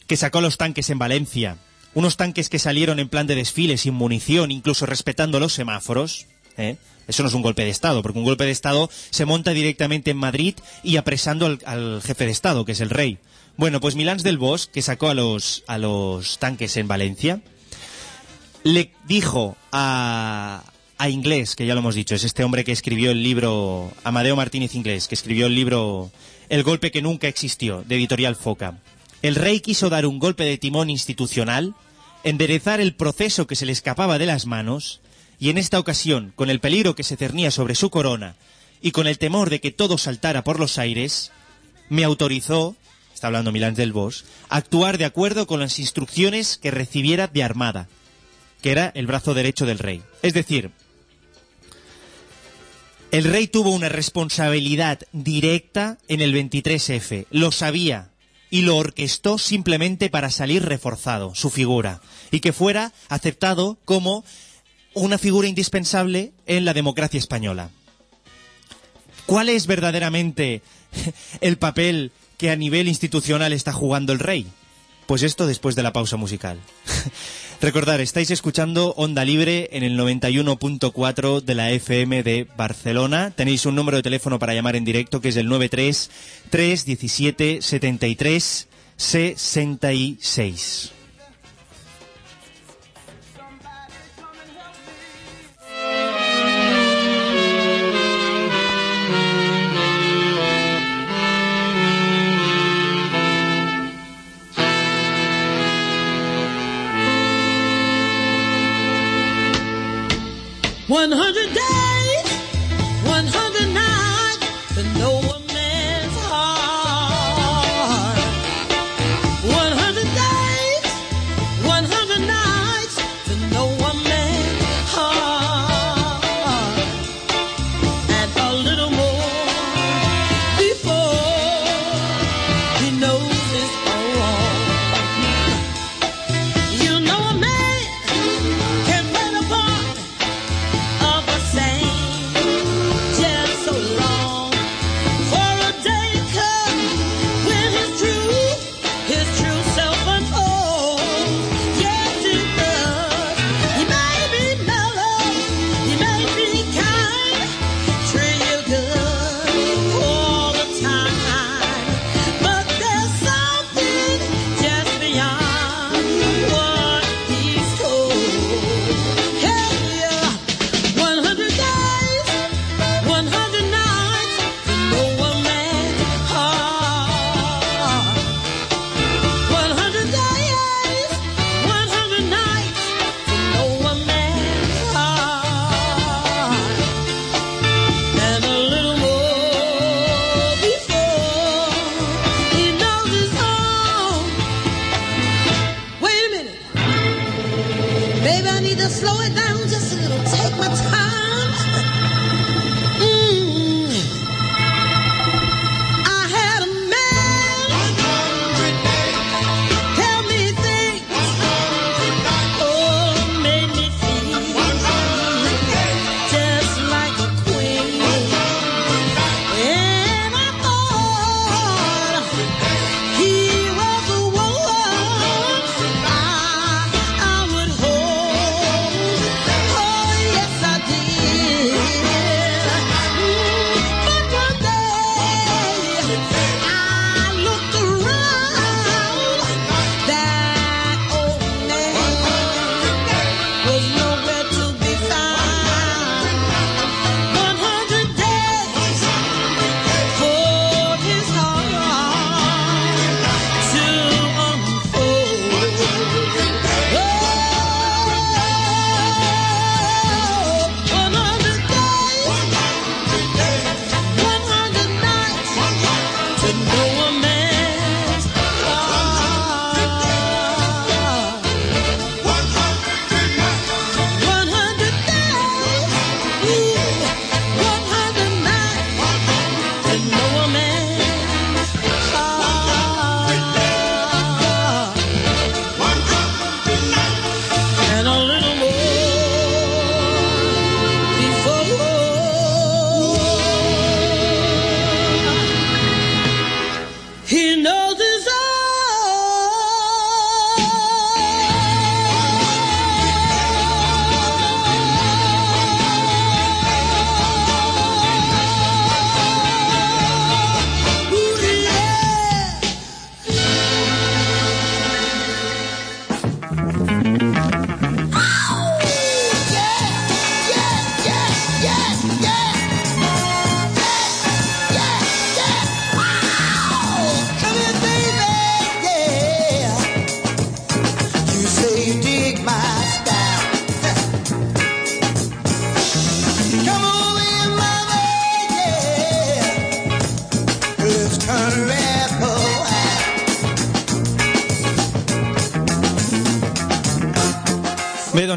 que sacó los tanques en Valencia, unos tanques que salieron en plan de desfile sin munición, incluso respetando los semáforos, ¿eh? Eso no es un golpe de Estado, porque un golpe de Estado se monta directamente en Madrid y apresando al, jefe de Estado, que es el rey. Bueno, pues Milans del Bosque, que sacó a los, a los tanques en Valencia, le dijo a, a Inglés, que ya lo hemos dicho, es este hombre que escribió el libro, Amadeo Martínez Inglés, que escribió el libro El golpe que nunca existió, de Editorial Foca. El rey quiso dar un golpe de timón institucional, enderezar el proceso que se le escapaba de las manos, y en esta ocasión, con el peligro que se cernía sobre su corona, y con el temor de que todo saltara por los aires, me autorizó, está hablando Milán del Bosch, a actuar de acuerdo con las instrucciones que recibiera de Armada, que era el brazo derecho del rey. Es decir, el rey tuvo una responsabilidad directa en el 23F, lo sabía y lo orquestó simplemente para salir reforzado, su figura, y que fuera aceptado como una figura indispensable en la democracia española. ¿Cuál es verdaderamente el papel que a nivel institucional está jugando el rey? Pues esto después de la pausa musical. Recordar, estáis escuchando Onda Libre en el 91.4 de la FM de Barcelona. Tenéis un número de teléfono para llamar en directo que es el 93 317 73 66. 100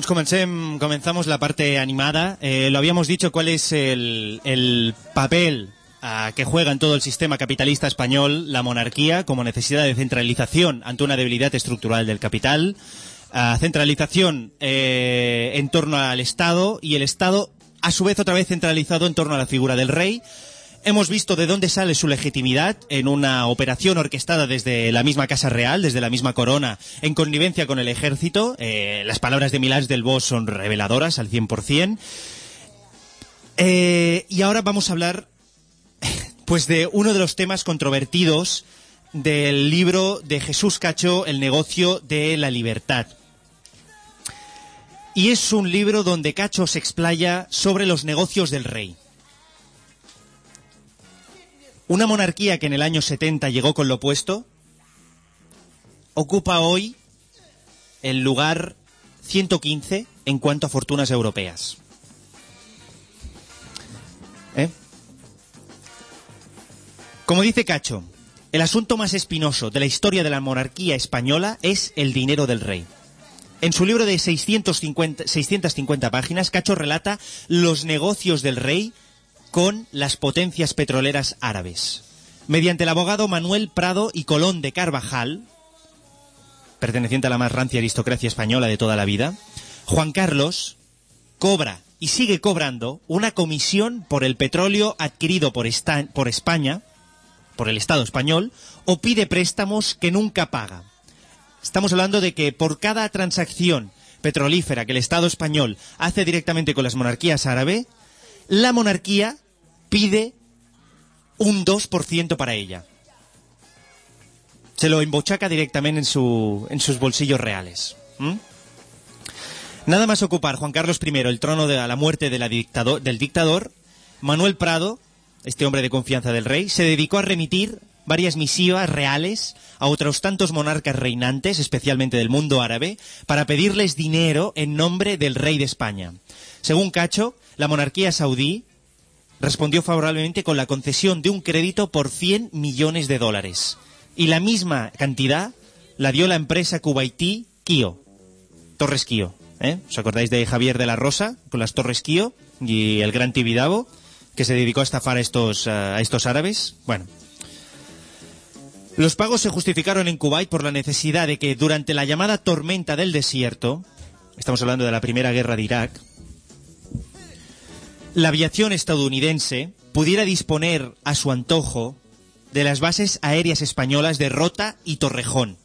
comencem, comenzamos la parte animada. Eh, lo habíamos dicho, ¿cuál es el, el papel ah, que juega en todo el sistema capitalista español la monarquía como necesidad de centralización ante una debilidad estructural del capital? Ah, centralización eh, en torno al Estado y el Estado, a su vez, otra vez centralizado en torno a la figura del rey. Hemos visto de dónde sale su legitimidad en una operación orquestada desde la misma Casa Real, desde la misma corona, en connivencia con el ejército. Eh, las palabras de Milás del Bosch son reveladoras al 100%. Eh, y ahora vamos a hablar pues de uno de los temas controvertidos del libro de Jesús Cacho, El negocio de la libertad. Y es un libro donde Cacho se explaya sobre los negocios del rey. Una monarquía que en el año 70 llegó con lo opuesto, ocupa hoy el lugar 115 en cuanto a fortunas europeas. ¿Eh? Como dice Cacho, el asunto más espinoso de la historia de la monarquía española es el dinero del rey. En su libro de 650, 650 páginas, Cacho relata los negocios del rey con las potencias petroleras árabes. Mediante el abogado Manuel Prado y Colón de Carvajal, perteneciente a la más rancia aristocracia española de toda la vida, Juan Carlos cobra y sigue cobrando una comisión por el petróleo adquirido por, esta- por España, por el Estado español, o pide préstamos que nunca paga. Estamos hablando de que por cada transacción petrolífera que el Estado español hace directamente con las monarquías árabes, la monarquía pide un 2% para ella. Se lo embochaca directamente en, su, en sus bolsillos reales. Nada más ocupar Juan Carlos I el trono de a la muerte del dictador, Manuel Prado, este hombre de confianza del rey, se dedicó a remitir varias misivas reales a otros tantos monarcas reinantes, especialmente del mundo árabe, para pedirles dinero en nombre del rey de España. Según Cacho, la monarquía saudí respondió favorablemente con la concesión de un crédito por 100 millones de dólares. Y la misma cantidad la dio la empresa cubaití Kio, Torres Kio. ¿eh? ¿Os acordáis de Javier de la Rosa con las Torres Kio y el gran Tibidabo que se dedicó a estafar a estos, a estos árabes? Bueno. Los pagos se justificaron en Kuwait por la necesidad de que durante la llamada tormenta del desierto, estamos hablando de la primera guerra de Irak, la aviación estadounidense pudiera disponer a su antojo de las bases aéreas españolas de Rota y Torrejón,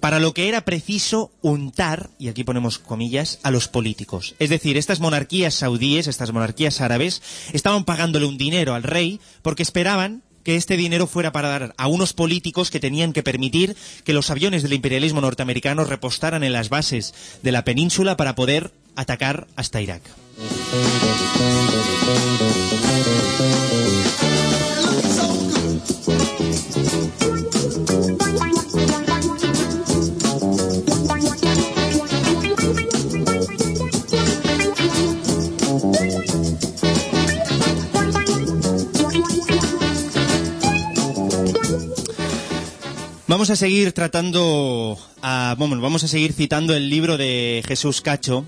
para lo que era preciso untar, y aquí ponemos comillas, a los políticos. Es decir, estas monarquías saudíes, estas monarquías árabes, estaban pagándole un dinero al rey porque esperaban que este dinero fuera para dar a unos políticos que tenían que permitir que los aviones del imperialismo norteamericano repostaran en las bases de la península para poder atacar hasta Irak. Vamos a seguir tratando, a, vamos a seguir citando el libro de Jesús Cacho,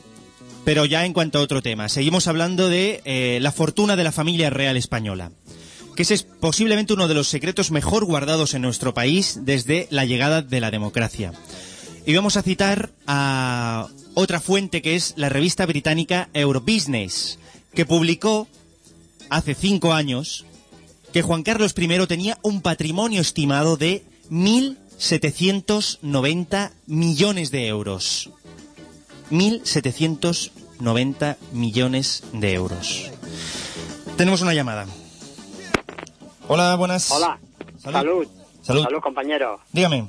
pero ya en cuanto a otro tema. Seguimos hablando de eh, la fortuna de la familia real española, que ese es posiblemente uno de los secretos mejor guardados en nuestro país desde la llegada de la democracia. Y vamos a citar a otra fuente que es la revista británica Eurobusiness, que publicó hace cinco años que Juan Carlos I tenía un patrimonio estimado de 1.790 millones de euros. 1.790 millones de euros. Tenemos una llamada. Hola, buenas. Hola. Salud. Salud. Salud. compañero. Dígame.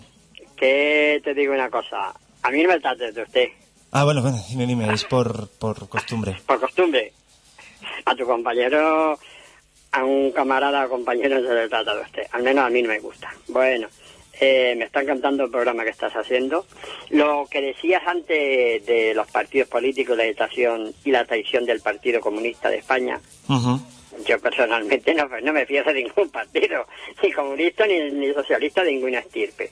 Que te digo una cosa. A mí no me trates de usted, Ah, bueno, bueno, dime, dime, es por, por costumbre. por costumbre. A tu compañero, a un camarada o compañero se le trata de usted. Al menos a mí no me gusta. Bueno, eh, me está encantando el programa que estás haciendo. Lo que decías antes de los partidos políticos, la agitación y la traición del Partido Comunista de España. Yo personalmente no, no me fío de ningún partido, ni comunista ni, ni socialista de ninguna estirpe.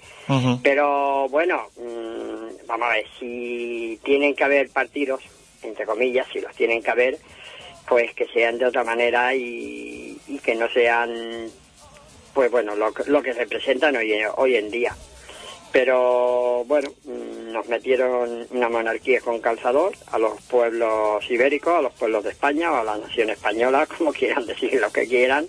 Pero bueno, mm, vamos a ver, si tienen que haber partidos, entre comillas, si los tienen que haber, pues que sean de otra manera y, y que no sean, pues bueno, lo, que- lo que representan hoy, hoy en día. Pero bueno, mm, nos metieron una monarquía con calzador a los pueblos ibéricos, a los pueblos de España o a la nación española, como quieran decir lo que quieran.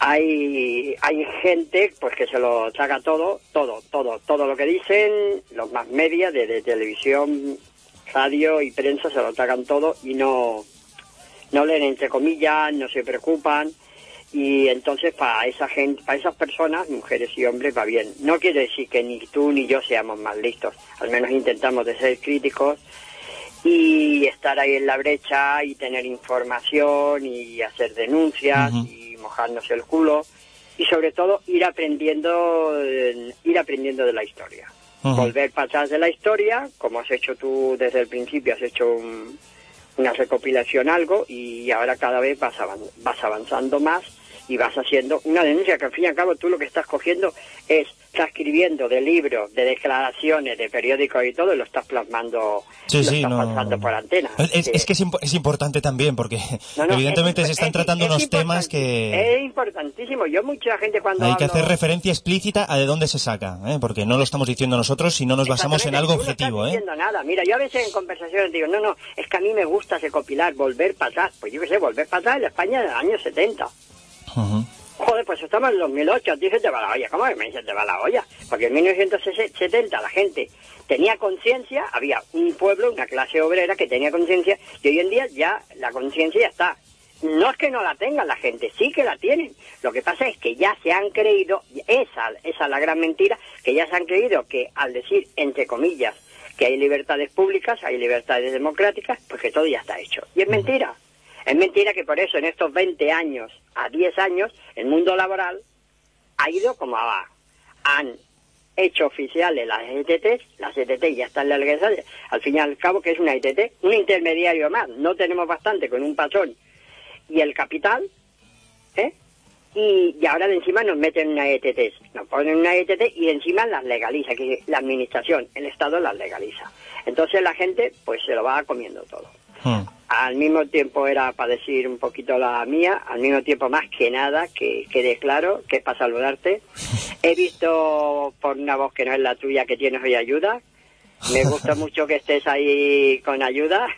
hay hay gente pues que se lo traga todo, todo, todo, todo lo que dicen, los más media de, de televisión, radio y prensa se lo tragan todo y no no leen entre comillas, no se preocupan y entonces para esa gente, para esas personas, mujeres y hombres va bien. No quiere decir que ni tú ni yo seamos más listos, al menos intentamos de ser críticos y estar ahí en la brecha y tener información y hacer denuncias y mojarnos el culo. Y sobre todo ir aprendiendo ir aprendiendo de la historia. Volver para atrás de la historia como has hecho tú desde el principio has hecho un- una recopilación algo y ahora cada vez vas, vas avanzando más y vas haciendo una denuncia que al fin y al cabo tú lo que estás cogiendo es, estás escribiendo de libros, de declaraciones, de periódicos y todo, y lo estás plasmando, sí, lo sí, estás no... pasando por antena. Es, es que es, imp es, importante también, porque no, no, evidentemente es, se están tratando unos temas que... Es importantísimo, yo mucha gente cuando Hay hablo... que hacer referencia explícita a de dónde se saca, ¿eh? porque no lo estamos diciendo nosotros si no nos basamos en algo objetivo. No ¿eh? nada, mira, yo a veces en conversaciones digo, no, no, es que a mí me gusta recopilar, volver pasar, pues yo qué sé, volver pasar en España del año 70. Joder, pues estamos en 2008, a ti se te va la olla. ¿Cómo que me dice te va la olla? Porque en 1970 la gente tenía conciencia, había un pueblo, una clase obrera que tenía conciencia, y hoy en día ya la conciencia ya está. No es que no la tengan la gente, sí que la tienen. Lo que pasa es que ya se han creído, esa, esa es la gran mentira, que ya se han creído que al decir, entre comillas, que hay libertades públicas, hay libertades democráticas, pues que todo ya está hecho. Y es mentira. Es mentira que por eso en estos 20 años a 10 años el mundo laboral ha ido como va. Han hecho oficiales las ETT, las ETT ya están legalizadas, al fin y al cabo que es una ETT, un intermediario más, no tenemos bastante con un patrón y el capital, ¿eh? Y, ahora de encima nos meten una ETT, nos ponen una ETT y encima las legaliza, que la administración, el Estado las legaliza. Entonces la gente pues se lo va comiendo todo Mm. al mismo tiempo era para decir un poquito la mía, al mismo tiempo más que nada, que quede claro, que es para saludarte. He visto por una voz que no es la tuya que tienes hoy ayuda. Me gusta mucho que estés ahí con ayuda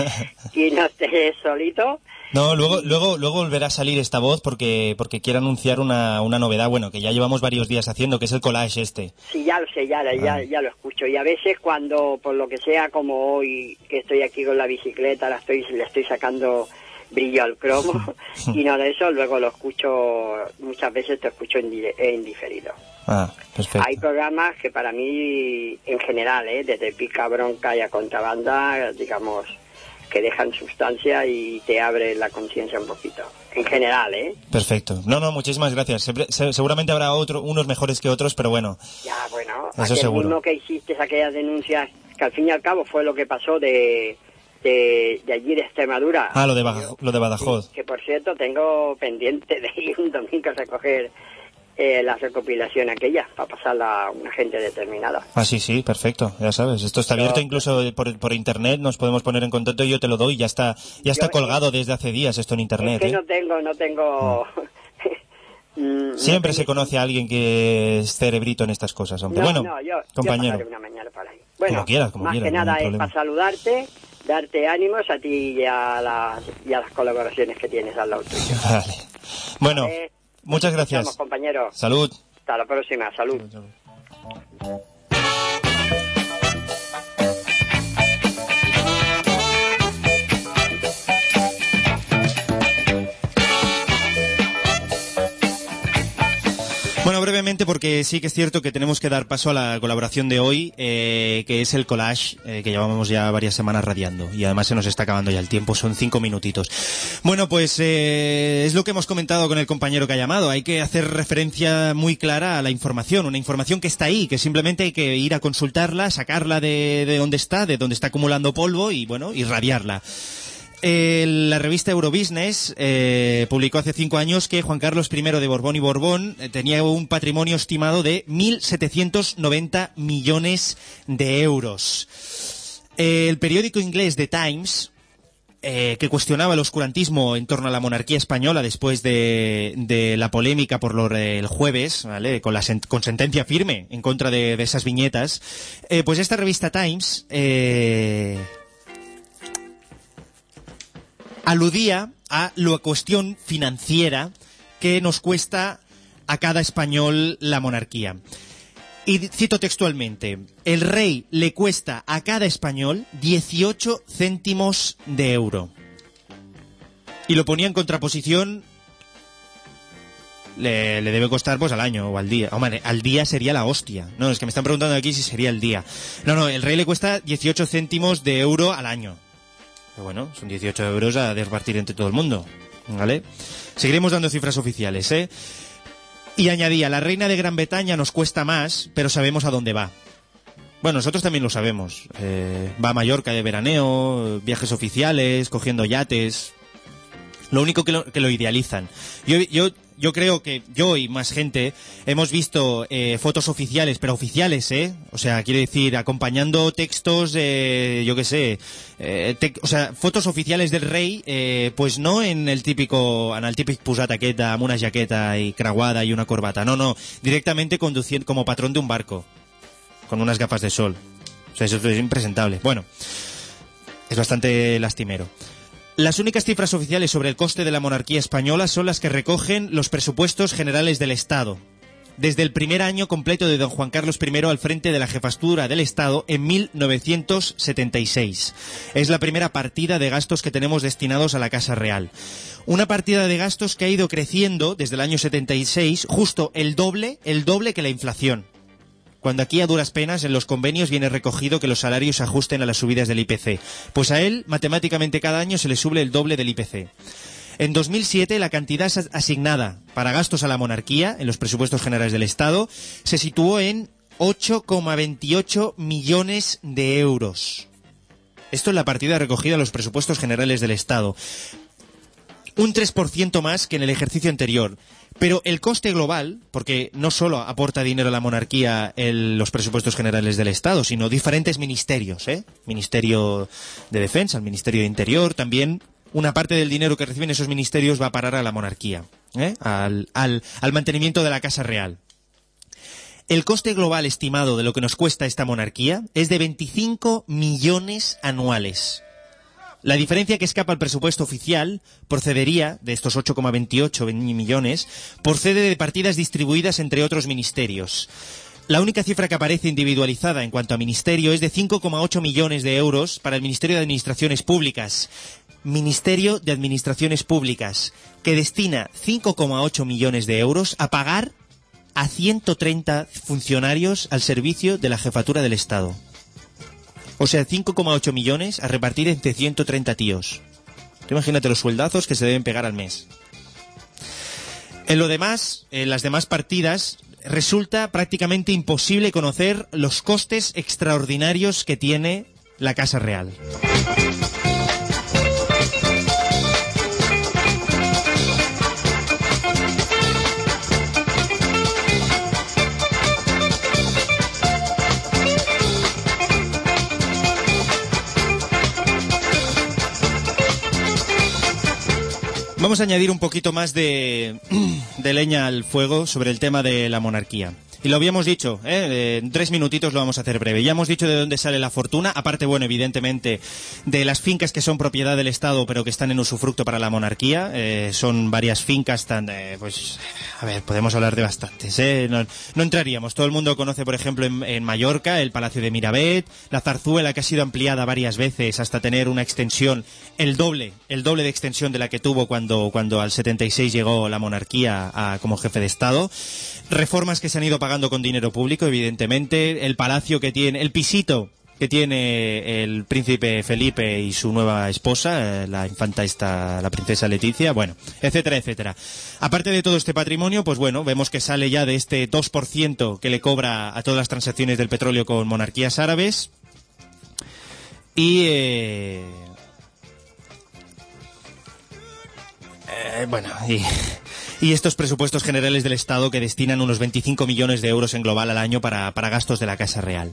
y no estés solito. No, luego, luego, luego volverá a salir esta voz porque, porque quiero anunciar una, una novedad, bueno, que ya llevamos varios días haciendo, que es el collage este. Sí, ya lo sé, ya, Ah. ya lo escucho. Y a veces cuando, por lo que sea, como hoy, que estoy aquí con la bicicleta, la estoy, le estoy sacando brillo al cromo y no de eso, luego lo escucho, muchas veces te escucho en diferido. Ah, perfecto. Hay programas que para mí, en general, ¿eh? desde Pica Bronca y a Contrabanda, digamos, que dejan sustancia y te abre la conciencia un poquito. En general, ¿eh? Perfecto. No, no, muchísimas gracias. Siempre- se- seguramente habrá otro, unos mejores que otros, pero bueno. Ya, bueno, Eso seguro. mismo que hiciste aquellas denuncias, que al fin y al cabo fue lo que pasó de, de, de allí de Extremadura. Ah, lo de, Baja- lo de Badajoz. Que por cierto tengo pendiente de ir un domingo a recoger eh, la recopilación aquella para pasarla a una gente determinada. Ah, sí, sí, perfecto. Ya sabes, esto está abierto incluso por, por internet. Nos podemos poner en contacto y yo te lo doy. Ya está, ya está Yo- colgado desde hace días esto en internet. es que ¿eh? no tengo, no tengo... Mm, Siempre no se conoce a alguien que es cerebrito en estas cosas, hombre. No, bueno, yo, compañero. pasaré una mañana por ahí. Bueno, Como quieras, como más quieras, que nada es para saludarte, darte ánimos a ti y a las, y a las colaboraciones que tienes al lado tuyo. Vale. Bueno, Vale. Muchas gracias. compañeros. Salud. Hasta la próxima. Salud. Bueno, brevemente, porque sí que es cierto que tenemos que dar paso a la colaboración de hoy, eh, que es el collage, eh, que llevamos ya varias semanas radiando. Y además se nos está acabando ya el tiempo, son cinco minutitos. Bueno, pues eh, es lo que hemos comentado con el compañero que ha llamado. Hay que hacer referencia muy clara a la información, una información que está ahí, que simplemente hay que ir a consultarla, sacarla de, de donde está, de donde está acumulando polvo y, bueno, irradiarla. Eh, la revista Eurobusiness eh, publicó hace cinco años que Juan Carlos I de Borbón y Borbón eh, tenía un patrimonio estimado de 1.790 millones de euros. El periódico inglés The Times, que cuestionaba el oscurantismo en torno a la monarquía española después de, la polémica por del jueves, con, sentencia firme en contra de, de esas viñetas, pues esta revista Times... aludía a la cuestión financiera que nos cuesta a cada español la monarquía. Y cito textualmente, el rey le cuesta a cada español 18 céntimos de euro. Y lo ponía en contraposición le, le debe costar pues al año o al día. Hombre, al día sería la hostia. No, es que me están preguntando aquí si sería el día. No, no, el rey le cuesta 18 céntimos de euro al año. Bueno, son 18 euros a repartir entre todo el mundo. ¿Vale? Seguiremos dando cifras oficiales, ¿eh? Y añadía, la reina de Gran Bretaña nos cuesta más, pero sabemos a dónde va. Bueno, nosotros también lo sabemos. Eh, va a Mallorca de veraneo, viajes oficiales, cogiendo yates. Lo único que lo, que lo idealizan. Yo, yo, yo creo que yo y más gente hemos visto eh, fotos oficiales, pero oficiales, ¿eh? O sea, quiere decir, acompañando textos, eh, yo qué sé, eh, o sea, fotos oficiales del rei, eh, pues no en el típico, en el típic posat aquest amb una jaqueta y creuada y una corbata, no, no, directamente conduciendo como patrón de un barco, con unas gafas de sol. O sea, eso es impresentable. Bueno, es bastante lastimero. Las únicas cifras oficiales sobre el coste de la monarquía española son las que recogen los presupuestos generales del Estado. Desde el primer año completo de don Juan Carlos I al frente de la jefatura del Estado en 1976. Es la primera partida de gastos que tenemos destinados a la Casa Real. Una partida de gastos que ha ido creciendo desde el año 76 justo el doble, el doble que la inflación cuando aquí a duras penas en los convenios viene recogido que los salarios se ajusten a las subidas del IPC. Pues a él, matemáticamente cada año se le sube el doble del IPC. En 2007, la cantidad as- asignada para gastos a la monarquía en los presupuestos generales del Estado se situó en 8,28 millones de euros. Esto es la partida recogida en los presupuestos generales del Estado. Un 3% más que en el ejercicio anterior. Pero el coste global, porque no solo aporta dinero a la monarquía los presupuestos generales del Estado, sino diferentes ministerios, ¿eh? Ministerio de Defensa, el Ministerio de Interior, también una parte del dinero que reciben esos ministerios va a parar a la monarquía, ¿eh? al, al- al mantenimiento de la Casa Real. El coste global estimado de lo que nos cuesta esta monarquía es de 25 millones anuales. La diferencia que escapa al presupuesto oficial procedería, de estos 8,28 millones, procede de partidas distribuidas entre otros ministerios. La única cifra que aparece individualizada en cuanto a ministerio es de 5,8 millones de euros para el Ministerio de Administraciones Públicas. Ministerio de Administraciones Públicas, que destina 5,8 millones de euros a pagar a 130 funcionarios al servicio de la jefatura del Estado. O sea, 5,8 millones a repartir entre 130 tíos. Imagínate los sueldazos que se deben pegar al mes. En lo demás, en las demás partidas, resulta prácticamente imposible conocer los costes extraordinarios que tiene la Casa Real. Vamos a añadir un poquito más de, leña al fuego sobre el tema de la monarquía. Y lo habíamos dicho, ¿eh? en tres minutitos lo vamos a hacer breve. Ya hemos dicho de dónde sale la fortuna, aparte, bueno, evidentemente, de las fincas que son propiedad del Estado, pero que están en usufructo para la monarquía. Eh, son varias fincas, tan, eh, pues, a ver, podemos hablar de bastantes. ¿eh? No, entraríamos. Todo el mundo conoce, por ejemplo, en, Mallorca, el Palacio de Mirabet, la zarzuela que ha sido ampliada varias veces hasta tener una extensión, el doble, el doble de extensión de la que tuvo cuando, cuando al 76 llegó la monarquía como jefe de Estado. Reformas que se han ido pagando con dinero público, evidentemente. El palacio que tiene, el pisito que tiene el príncipe Felipe y su nueva esposa, eh, la infanta la princesa Leticia, bueno, etcétera, etcétera. Aparte de todo este patrimonio, pues bueno, vemos que sale ya de este 2% que le cobra a todas las transacciones del petróleo con monarquías árabes. Y, eh, eh, bueno, y, y estos presupuestos generales del Estado que destinan unos 25 millones de euros en global al año para, para gastos de la Casa Real.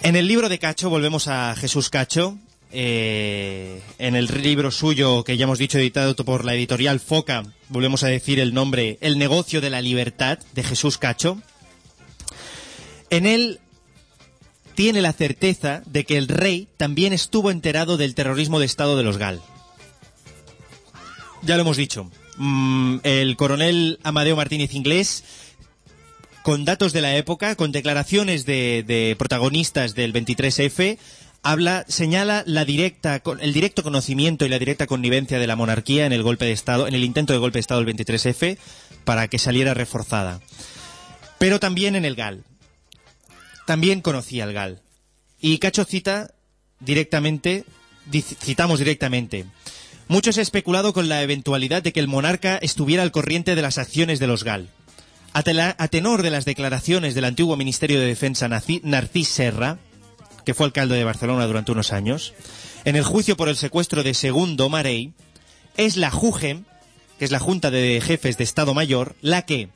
En el libro de Cacho, volvemos a Jesús Cacho, eh, en el libro suyo que ya hemos dicho editado por la editorial Foca, volvemos a decir el nombre El negocio de la libertad de Jesús Cacho. En él tiene la certeza de que el rey también estuvo enterado del terrorismo de Estado de los Gal. Ya lo hemos dicho. Mm, el coronel Amadeo Martínez Inglés, con datos de la época, con declaraciones de, de protagonistas del 23F, habla, señala la directa, el directo conocimiento y la directa connivencia de la monarquía en el golpe de Estado, en el intento de golpe de Estado del 23F, para que saliera reforzada. Pero también en el GAL. También conocía el GAL. Y Cacho cita directamente, citamos directamente. Mucho se ha especulado con la eventualidad de que el monarca estuviera al corriente de las acciones de los GAL. A, tenor de las declaraciones del antiguo Ministerio de Defensa Narcís Serra, que fue alcalde de Barcelona durante unos años, en el juicio por el secuestro de Segundo Marey, es la JUGEM, que es la Junta de Jefes de Estado Mayor, la que,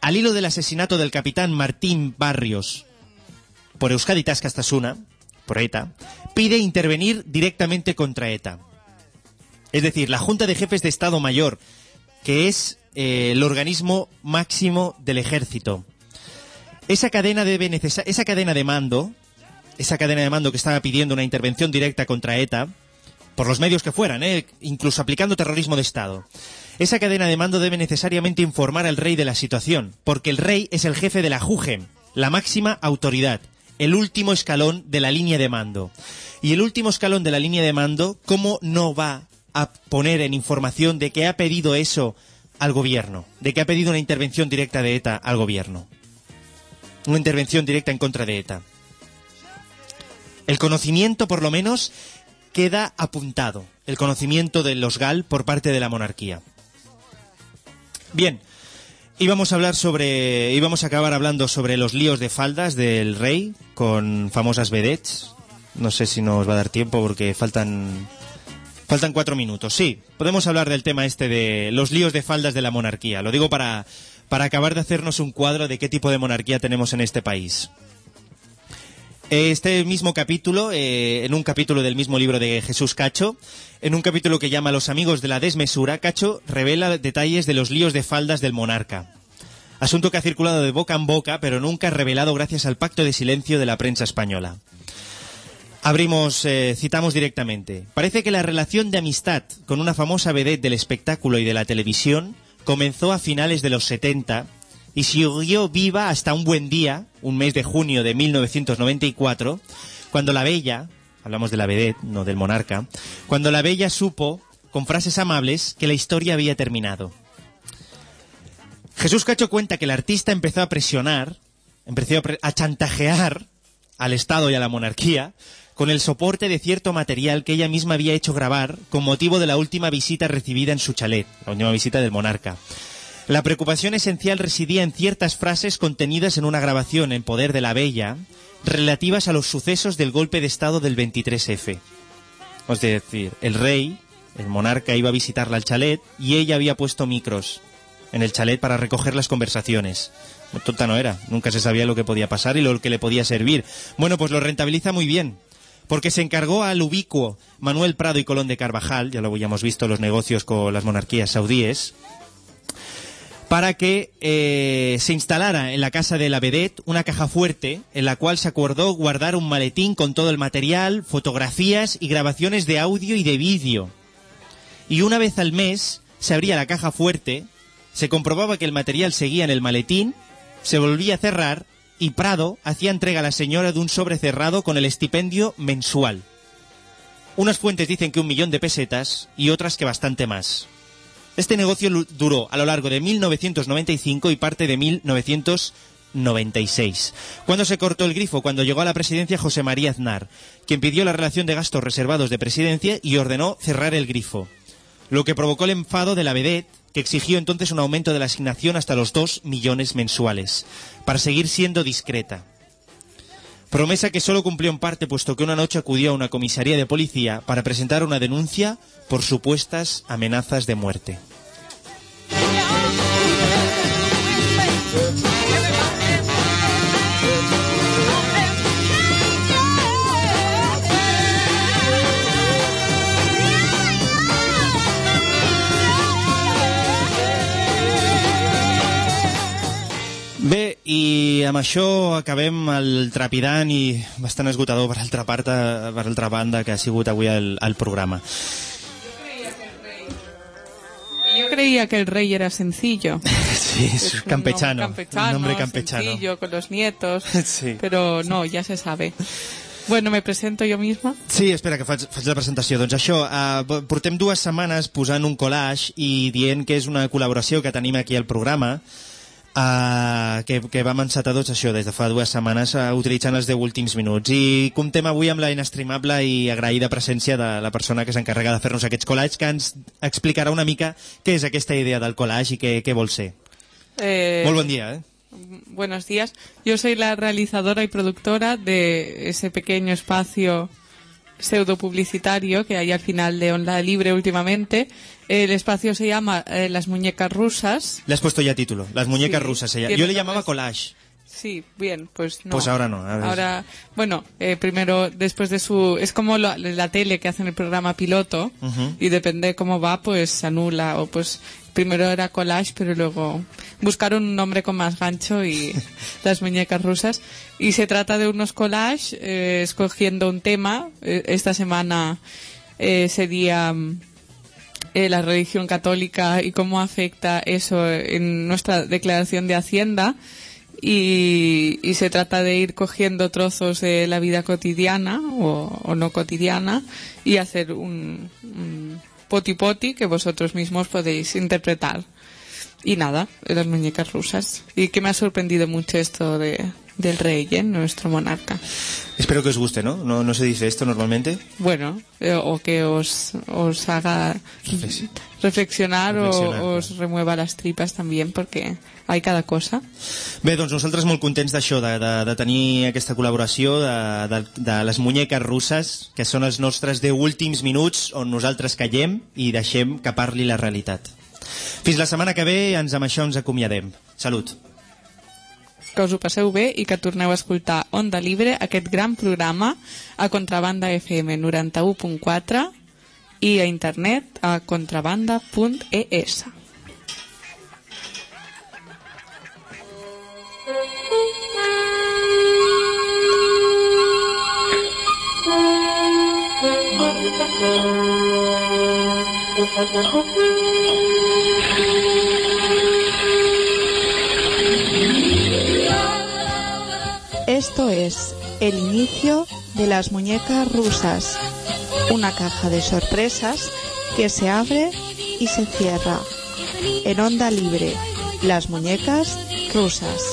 al hilo del asesinato del capitán Martín Barrios por Euskadi Tascastasuna, por ETA, pide intervenir directamente contra ETA. Es decir, la Junta de Jefes de Estado Mayor, que es eh, el organismo máximo del ejército. Esa cadena, debe esa cadena de mando, esa cadena de mando que estaba pidiendo una intervención directa contra ETA, por los medios que fueran, ¿eh? incluso aplicando terrorismo de Estado. Esa cadena de mando debe necesariamente informar al rey de la situación, porque el rey es el jefe de la JUGEM, la máxima autoridad, el último escalón de la línea de mando. Y el último escalón de la línea de mando, ¿cómo no va a poner en información de que ha pedido eso al gobierno? De que ha pedido una intervención directa de ETA al gobierno. Una intervención directa en contra de ETA. El conocimiento, por lo menos, queda apuntado. El conocimiento de los GAL por parte de la monarquía. Bien, íbamos a hablar sobre. íbamos a acabar hablando sobre los líos de faldas del rey con famosas vedettes. No sé si nos va a dar tiempo porque faltan. Faltan cuatro minutos. Sí, podemos hablar del tema este de los líos de faldas de la monarquía. Lo digo para, para acabar de hacernos un cuadro de qué tipo de monarquía tenemos en este país. Este mismo capítulo, eh, en un capítulo del mismo libro de Jesús Cacho, en un capítulo que llama Los amigos de la desmesura, Cacho revela detalles de los líos de faldas del monarca. Asunto que ha circulado de boca en boca, pero nunca revelado gracias al pacto de silencio de la prensa española. Abrimos, eh, citamos directamente. Parece que la relación de amistad con una famosa vedette del espectáculo y de la televisión comenzó a finales de los 70 y siguió viva hasta un buen día, un mes de junio de 1994, cuando la bella, hablamos de la vedette, no del monarca, cuando la bella supo, con frases amables, que la historia había terminado. Jesús Cacho cuenta que el artista empezó a presionar, empezó a, chantajear al Estado y a la monarquía con el soporte de cierto material que ella misma había hecho grabar con motivo de la última visita recibida en su chalet, la última visita del monarca. La preocupación esencial residía en ciertas frases contenidas en una grabación en poder de la Bella relativas a los sucesos del golpe de Estado del 23F. Es decir, el rey, el monarca, iba a visitarla al chalet y ella había puesto micros en el chalet para recoger las conversaciones. Tonta no era, nunca se sabía lo que podía pasar y lo que le podía servir. Bueno, pues lo rentabiliza muy bien, porque se encargó al ubicuo Manuel Prado y Colón de Carvajal, ya lo habíamos visto los negocios con las monarquías saudíes, para que eh, se instalara en la casa de la vedette una caja fuerte en la cual se acordó guardar un maletín con todo el material, fotografías y grabaciones de audio y de vídeo. Y una vez al mes se abría la caja fuerte, se comprobaba que el material seguía en el maletín, se volvía a cerrar y Prado hacía entrega a la señora de un sobre cerrado con el estipendio mensual. Unas fuentes dicen que un millón de pesetas y otras que bastante más. Este negocio duró a lo largo de 1995 y parte de 1996. Cuando se cortó el grifo? Cuando llegó a la presidencia José María Aznar, quien pidió la relación de gastos reservados de presidencia y ordenó cerrar el grifo. Lo que provocó el enfado de la vedette, que exigió entonces un aumento de la asignación hasta los 2 millones mensuales, para seguir siendo discreta. Promesa que solo cumplió en parte puesto que una noche acudió a una comisaría de policía para presentar una denuncia por supuestas amenazas de muerte. I amb això acabem el trepidant i bastant esgotador per altra, part, per altra banda que ha sigut avui el, el programa. Yo creía que el rey era sencillo. Sí, es un campechano. nombre campechano, un nombre campechano. sencillo, con los nietos. Sí. Pero no, ya se sabe. Bueno, me presento yo misma. Sí, espera, que faig, faig la presentació. Doncs això, uh, portem dues setmanes posant un collage i dient que és una col·laboració que tenim aquí al programa, uh, que, que vam encetar tots això des de fa dues setmanes uh, utilitzant els 10 últims minuts. I comptem avui amb la inestimable i agraïda presència de la persona que s'encarrega de fer-nos aquests collages, que ens explicarà una mica què és aquesta idea del collage i què, què vol ser. Eh, Molt bon dia, eh? Buenos días. Yo soy la realizadora y productora de ese pequeño espacio pseudo publicitario que hay al final de Onda Libre últimamente. El espacio se llama eh, Las Muñecas Rusas. Le has puesto ya título, Las muñecas Sí, rusas. ella- Yo le llamaba collage. Sí, bien, pues no. Pues ahora no, ahora bueno, eh, primero, después de su... Es como la, la tele que hacen el programa piloto y depende cómo va, pues se anula o pues primero era collage, pero luego buscaron un nombre con más gancho y las muñecas rusas. Y se trata de unos collages eh, escogiendo un tema. Eh, esta semana eh, sería mm, eh, la religión católica y cómo afecta eso en nuestra declaración de Hacienda. Y, y se trata de ir cogiendo trozos de la vida cotidiana o, no cotidiana y hacer un, un poti poti que vosotros mismos podéis interpretar. Y nada, las muñecas rusas. Y que me ha sorprendido mucho esto de, del rey, ¿eh? nuestro monarca. Espero que os guste, ¿no? ¿no? No se dice esto normalmente. Bueno, eh, o que os, os haga Reflexi- reflexionar, Reflexionar, o os remueva las tripas también, porque hay cada cosa. Bé, doncs nosaltres molt contents d'això, de, de, de tenir aquesta col·laboració de, de, de les muñeques russes, que són els nostres 10 últims minuts on nosaltres callem i deixem que parli la realitat. Fins la setmana que ve, ens amb això ens acomiadem. Salut. Que us ho passeu bé i que torneu a escoltar Onda Libre, aquest gran programa, a Contrabanda FM 91.4 i a internet a contrabanda.es. Esto es el inicio de las muñecas rusas, una caja de sorpresas que se abre y se cierra. En onda libre, las muñecas rusas.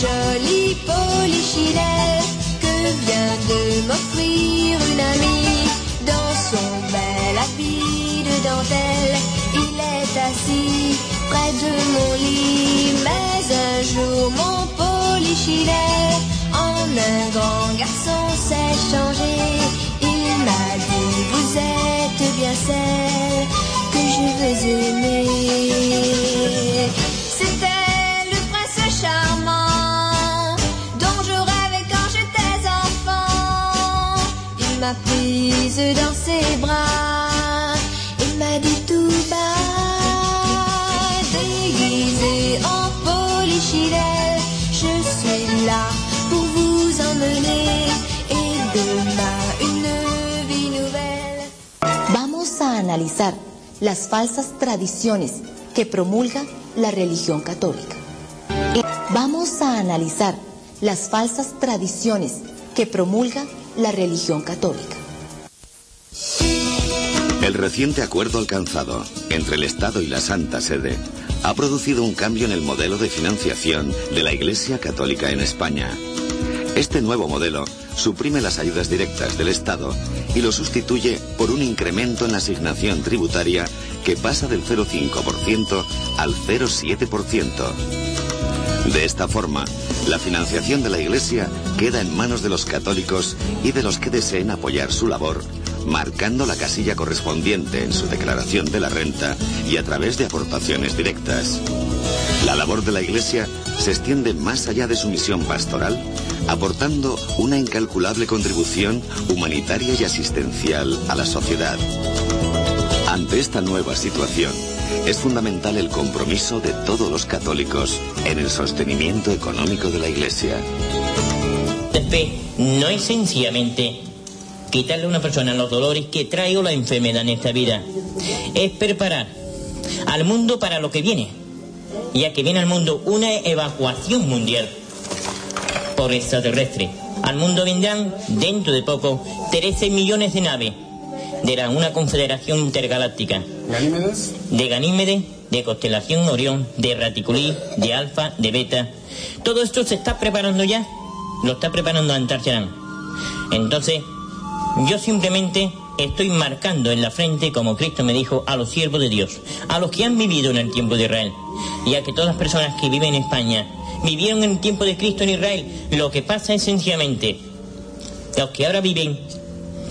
Joli que. Près de mon lit. Mais un jour, mon polichinelle, en un grand garçon, s'est changé. Il m'a dit, vous êtes bien celle que je veux aimer. C'était le prince charmant dont je rêvais quand j'étais enfant. Il m'a prise dans ses bras, analizar las falsas tradiciones que promulga la religión católica. Vamos a analizar las falsas tradiciones que promulga la religión católica. El reciente acuerdo alcanzado entre el Estado y la Santa Sede ha producido un cambio en el modelo de financiación de la Iglesia Católica en España. Este nuevo modelo suprime las ayudas directas del Estado y lo sustituye por un incremento en la asignación tributaria que pasa del 0,5% al 0,7%. De esta forma, la financiación de la Iglesia queda en manos de los católicos y de los que deseen apoyar su labor, marcando la casilla correspondiente en su declaración de la renta y a través de aportaciones directas. La labor de la Iglesia se extiende más allá de su misión pastoral, aportando una incalculable contribución humanitaria y asistencial a la sociedad. Ante esta nueva situación, es fundamental el compromiso de todos los católicos en el sostenimiento económico de la Iglesia. no es sencillamente quitarle a una persona los dolores que trae o la enfermedad en esta vida. Es preparar al mundo para lo que viene, ya que viene al mundo una evacuación mundial por extraterrestre. Al mundo vendrán, dentro de poco, 13 millones de naves de la, una confederación intergaláctica. ¿Ganímedes? De Ganímedes, de constelación Orión, de Raticulí, de Alfa, de Beta. Todo esto se está preparando ya. Lo está preparando Antarcharán. Entonces, yo simplemente estoy marcando en la frente, como Cristo me dijo, a los siervos de Dios, a los que han vivido en el tiempo de Israel, y a que todas las personas que viven en España vivieron en el tiempo de Cristo en Israel. Lo que pasa es sencillamente, los que ahora viven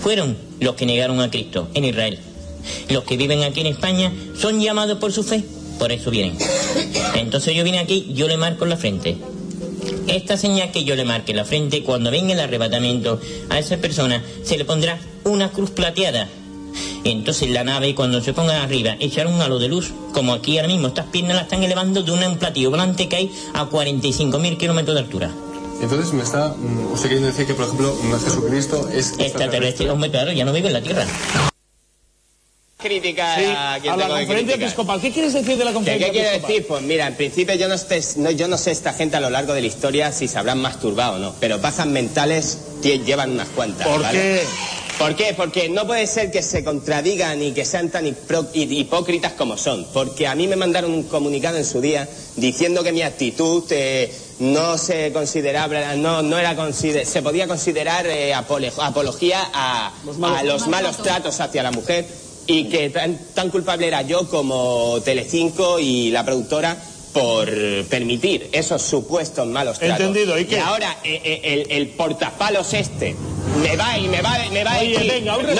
fueron los que negaron a Cristo en Israel. Los que viven aquí en España son llamados por su fe, por eso vienen. Entonces yo vine aquí, yo le marco la frente. Esta señal que yo le marque en la frente, cuando venga el arrebatamiento, a esa persona se le pondrá una cruz plateada. Y entonces la nave, cuando se ponga arriba, echará un halo de luz, como aquí ahora mismo, estas piernas las están elevando de un platillo volante que hay a 45.000 kilómetros de altura. Entonces me está mm, usted queriendo decir que, por ejemplo, no es Jesucristo, es Extraterrestre, hombre, claro, ya no vive en la Tierra. Crítica Sí, a quien a la conferencia episcopal. ¿Qué quieres decir de la ¿Qué, conferencia qué quiero episcopal? decir? Pues mira, en principio yo no, sé, no- yo no sé esta gente a lo largo de la historia si se habrán masturbado o no, pero bajas mentales llevan unas cuantas. ¿Por ¿vale? qué? ¿Por qué? Porque no puede ser que se contradigan y que sean tan hipócritas como son. Porque a mí me mandaron un comunicado en su día diciendo que mi actitud eh, no se consideraba, no, no era consider- se podía considerar eh, apología a malos- a los malos tratos hacia la mujer y que tan, tan culpable era yo como Telecinco y la productora por permitir esos supuestos malos tratos. Entendido, ¿y qué? ahora eh, eh, el, el portapalos este me va y me va, me va Oye, decir... venga, un no,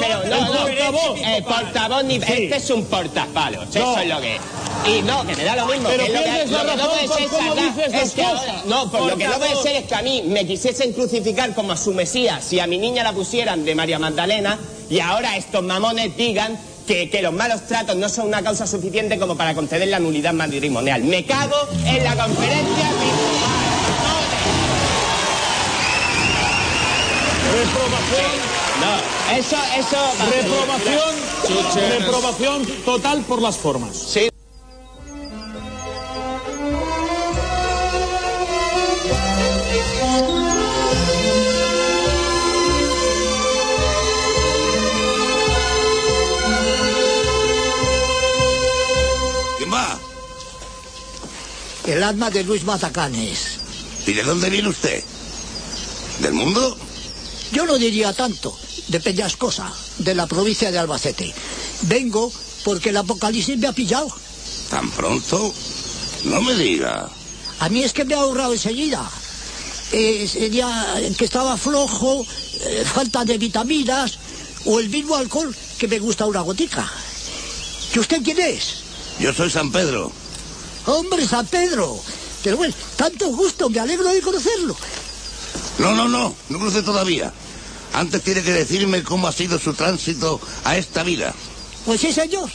pero El no, no, portavoz. el portavoz ni... Sí. Este es un portapalos, No. eso es lo que es. Y no, que me da lo mismo. Pero que es lo que- pierdes la lo que no puede ser sacar- es que ahora- No, lo que no puede ser es que a mí me quisiesen crucificar como a su Mesías si a mi niña la pusieran de María Magdalena y ahora estos mamones digan que, que los malos tratos no son una causa suficiente como para conceder la nulidad matrimonial. Me cago en la conferencia Reprobación. No, eso, eso... Reprobación, reprobación total por las formas. Sí. El alma de Luis Matacanes. ¿Y de dónde viene usted? ¿Del mundo? Yo no diría tanto, de Peñascosa, de la provincia de Albacete. Vengo porque el apocalipsis me ha pillado. ¿Tan pronto? No me diga. A mí es que me ha ahorrado enseguida. Eh, sería que estaba flojo, eh, falta de vitaminas o el mismo alcohol que me gusta una gotica. ¿Y usted quién es? Yo soy San Pedro. Hombre, San Pedro. Pero bueno, tanto gusto, me alegro de conocerlo. No, no, no, no cruce todavía. Antes tiene que decirme cómo ha sido su tránsito a esta vida. Pues sí, señor.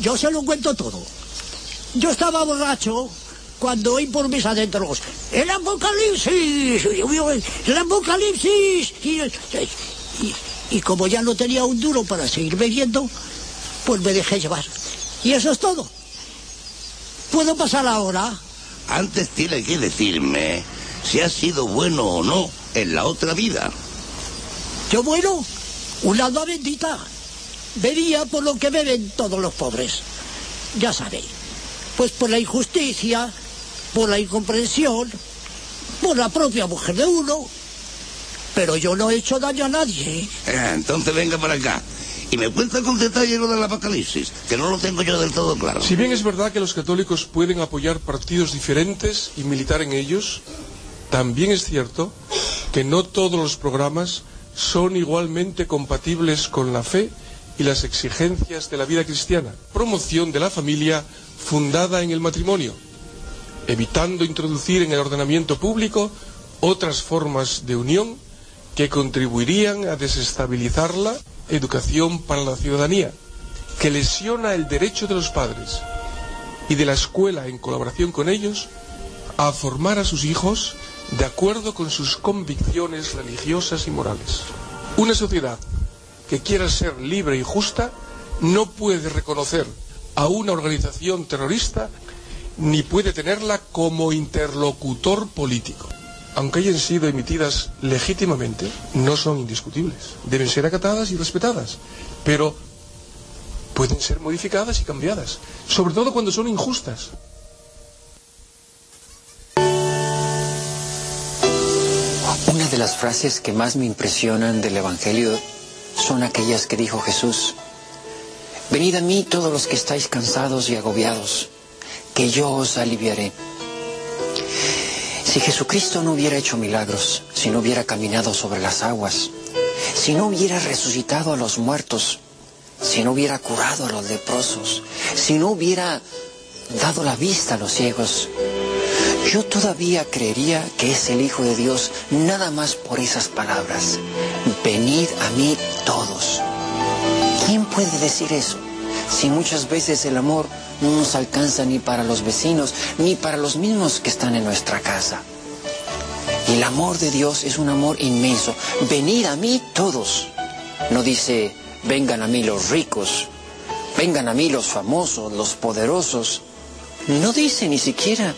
Yo se lo cuento todo. Yo estaba borracho cuando oí por mis adentros. ¡El apocalipsis! ¡El apocalipsis! Y, y- y como ya no tenía un duro para seguir bebiendo, pues me dejé llevar. Y eso es todo. ¿Puedo pasar ahora? Antes tiene que decirme si ha sido bueno o no en la otra vida. Yo bueno, un alma bendita. Bebía por lo que beben todos los pobres. Ya sabe. Pues por la injusticia, por la incomprensión, por la propia mujer de uno. Pero yo no he hecho daño a nadie. Eh, entonces venga para acá. Y me cuenta con detalle lo del apocalipsis, que no lo tengo yo del todo claro. Si bien es verdad que los católicos pueden apoyar partidos diferentes y militar en ellos, también es cierto que no todos los programas son igualmente compatibles con la fe y las exigencias de la vida cristiana. Promoción de la familia fundada en el matrimonio, evitando introducir en el ordenamiento público otras formas de unión que contribuirían a desestabilizarla, educación para la ciudadanía, que lesiona el derecho de los padres y de la escuela en colaboración con ellos a formar a sus hijos de acuerdo con sus convicciones religiosas y morales. Una sociedad que quiera ser libre y justa no puede reconocer a una organización terrorista ni puede tenerla como interlocutor político. Aunque hayan sido emitidas legítimamente, no son indiscutibles. Deben ser acatadas y respetadas, pero pueden ser modificadas y cambiadas, sobre todo cuando son injustas. Una de las frases que más me impresionan del Evangelio son aquellas que dijo Jesús. Venid a mí todos los que estáis cansados y agobiados, que yo os aliviaré. Si Jesucristo no hubiera hecho milagros, si no hubiera caminado sobre las aguas, si no hubiera resucitado a los muertos, si no hubiera curado a los leprosos, si no hubiera dado la vista a los ciegos, yo todavía creería que es el Hijo de Dios nada más por esas palabras. Venid a mí todos. ¿Quién puede decir eso? Si muchas veces el amor no nos alcanza ni para los vecinos, ni para los mismos que están en nuestra casa. Y el amor de Dios es un amor inmenso. Venid a mí todos. No dice, vengan a mí los ricos, vengan a mí los famosos, los poderosos. No dice ni siquiera,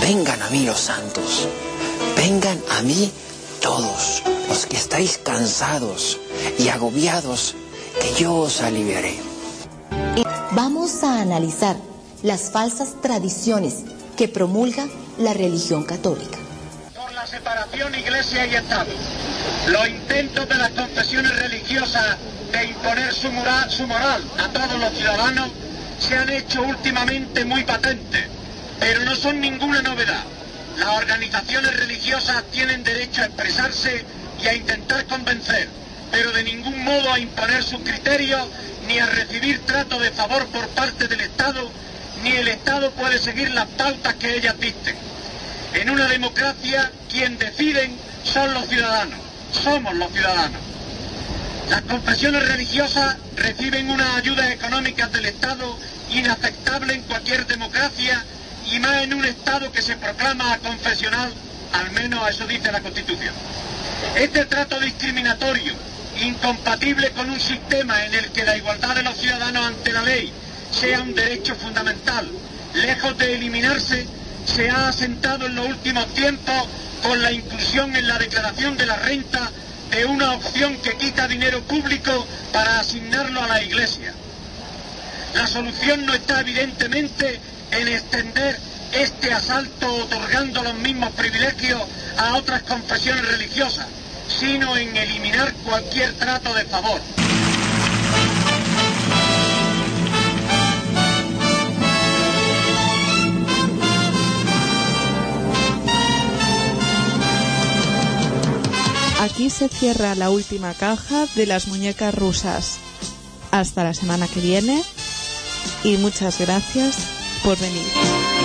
vengan a mí los santos. Vengan a mí todos, los que estáis cansados y agobiados, que yo os aliviaré. Vamos a analizar las falsas tradiciones que promulga la religión católica. por la separación iglesia y Estado. Los intentos de las confesiones religiosas de imponer su moral, su moral a todos los ciudadanos se han hecho últimamente muy patentes, pero no son ninguna novedad. Las organizaciones religiosas tienen derecho a expresarse y a intentar convencer, pero de ningún modo a imponer sus criterios ni a recibir trato de favor por parte del Estado, ni el Estado puede seguir las pautas que ellas dicten. En una democracia, quien deciden son los ciudadanos, somos los ciudadanos. Las confesiones religiosas reciben unas ayudas económicas del Estado inaceptable en cualquier democracia y más en un Estado que se proclama confesional, al menos eso dice la Constitución. Este trato discriminatorio, incompatible con un sistema en el que la igualdad de los ciudadanos ante la ley sea un derecho fundamental, lejos de eliminarse, se ha asentado en los últimos tiempos con la inclusión en la declaración de la renta de una opción que quita dinero público para asignarlo a la Iglesia. La solución no está evidentemente en extender este asalto otorgando los mismos privilegios a otras confesiones religiosas, sino en eliminar cualquier trato de favor. Aquí se cierra la última caja de las muñecas rusas. Hasta la semana que viene y muchas gracias por venir.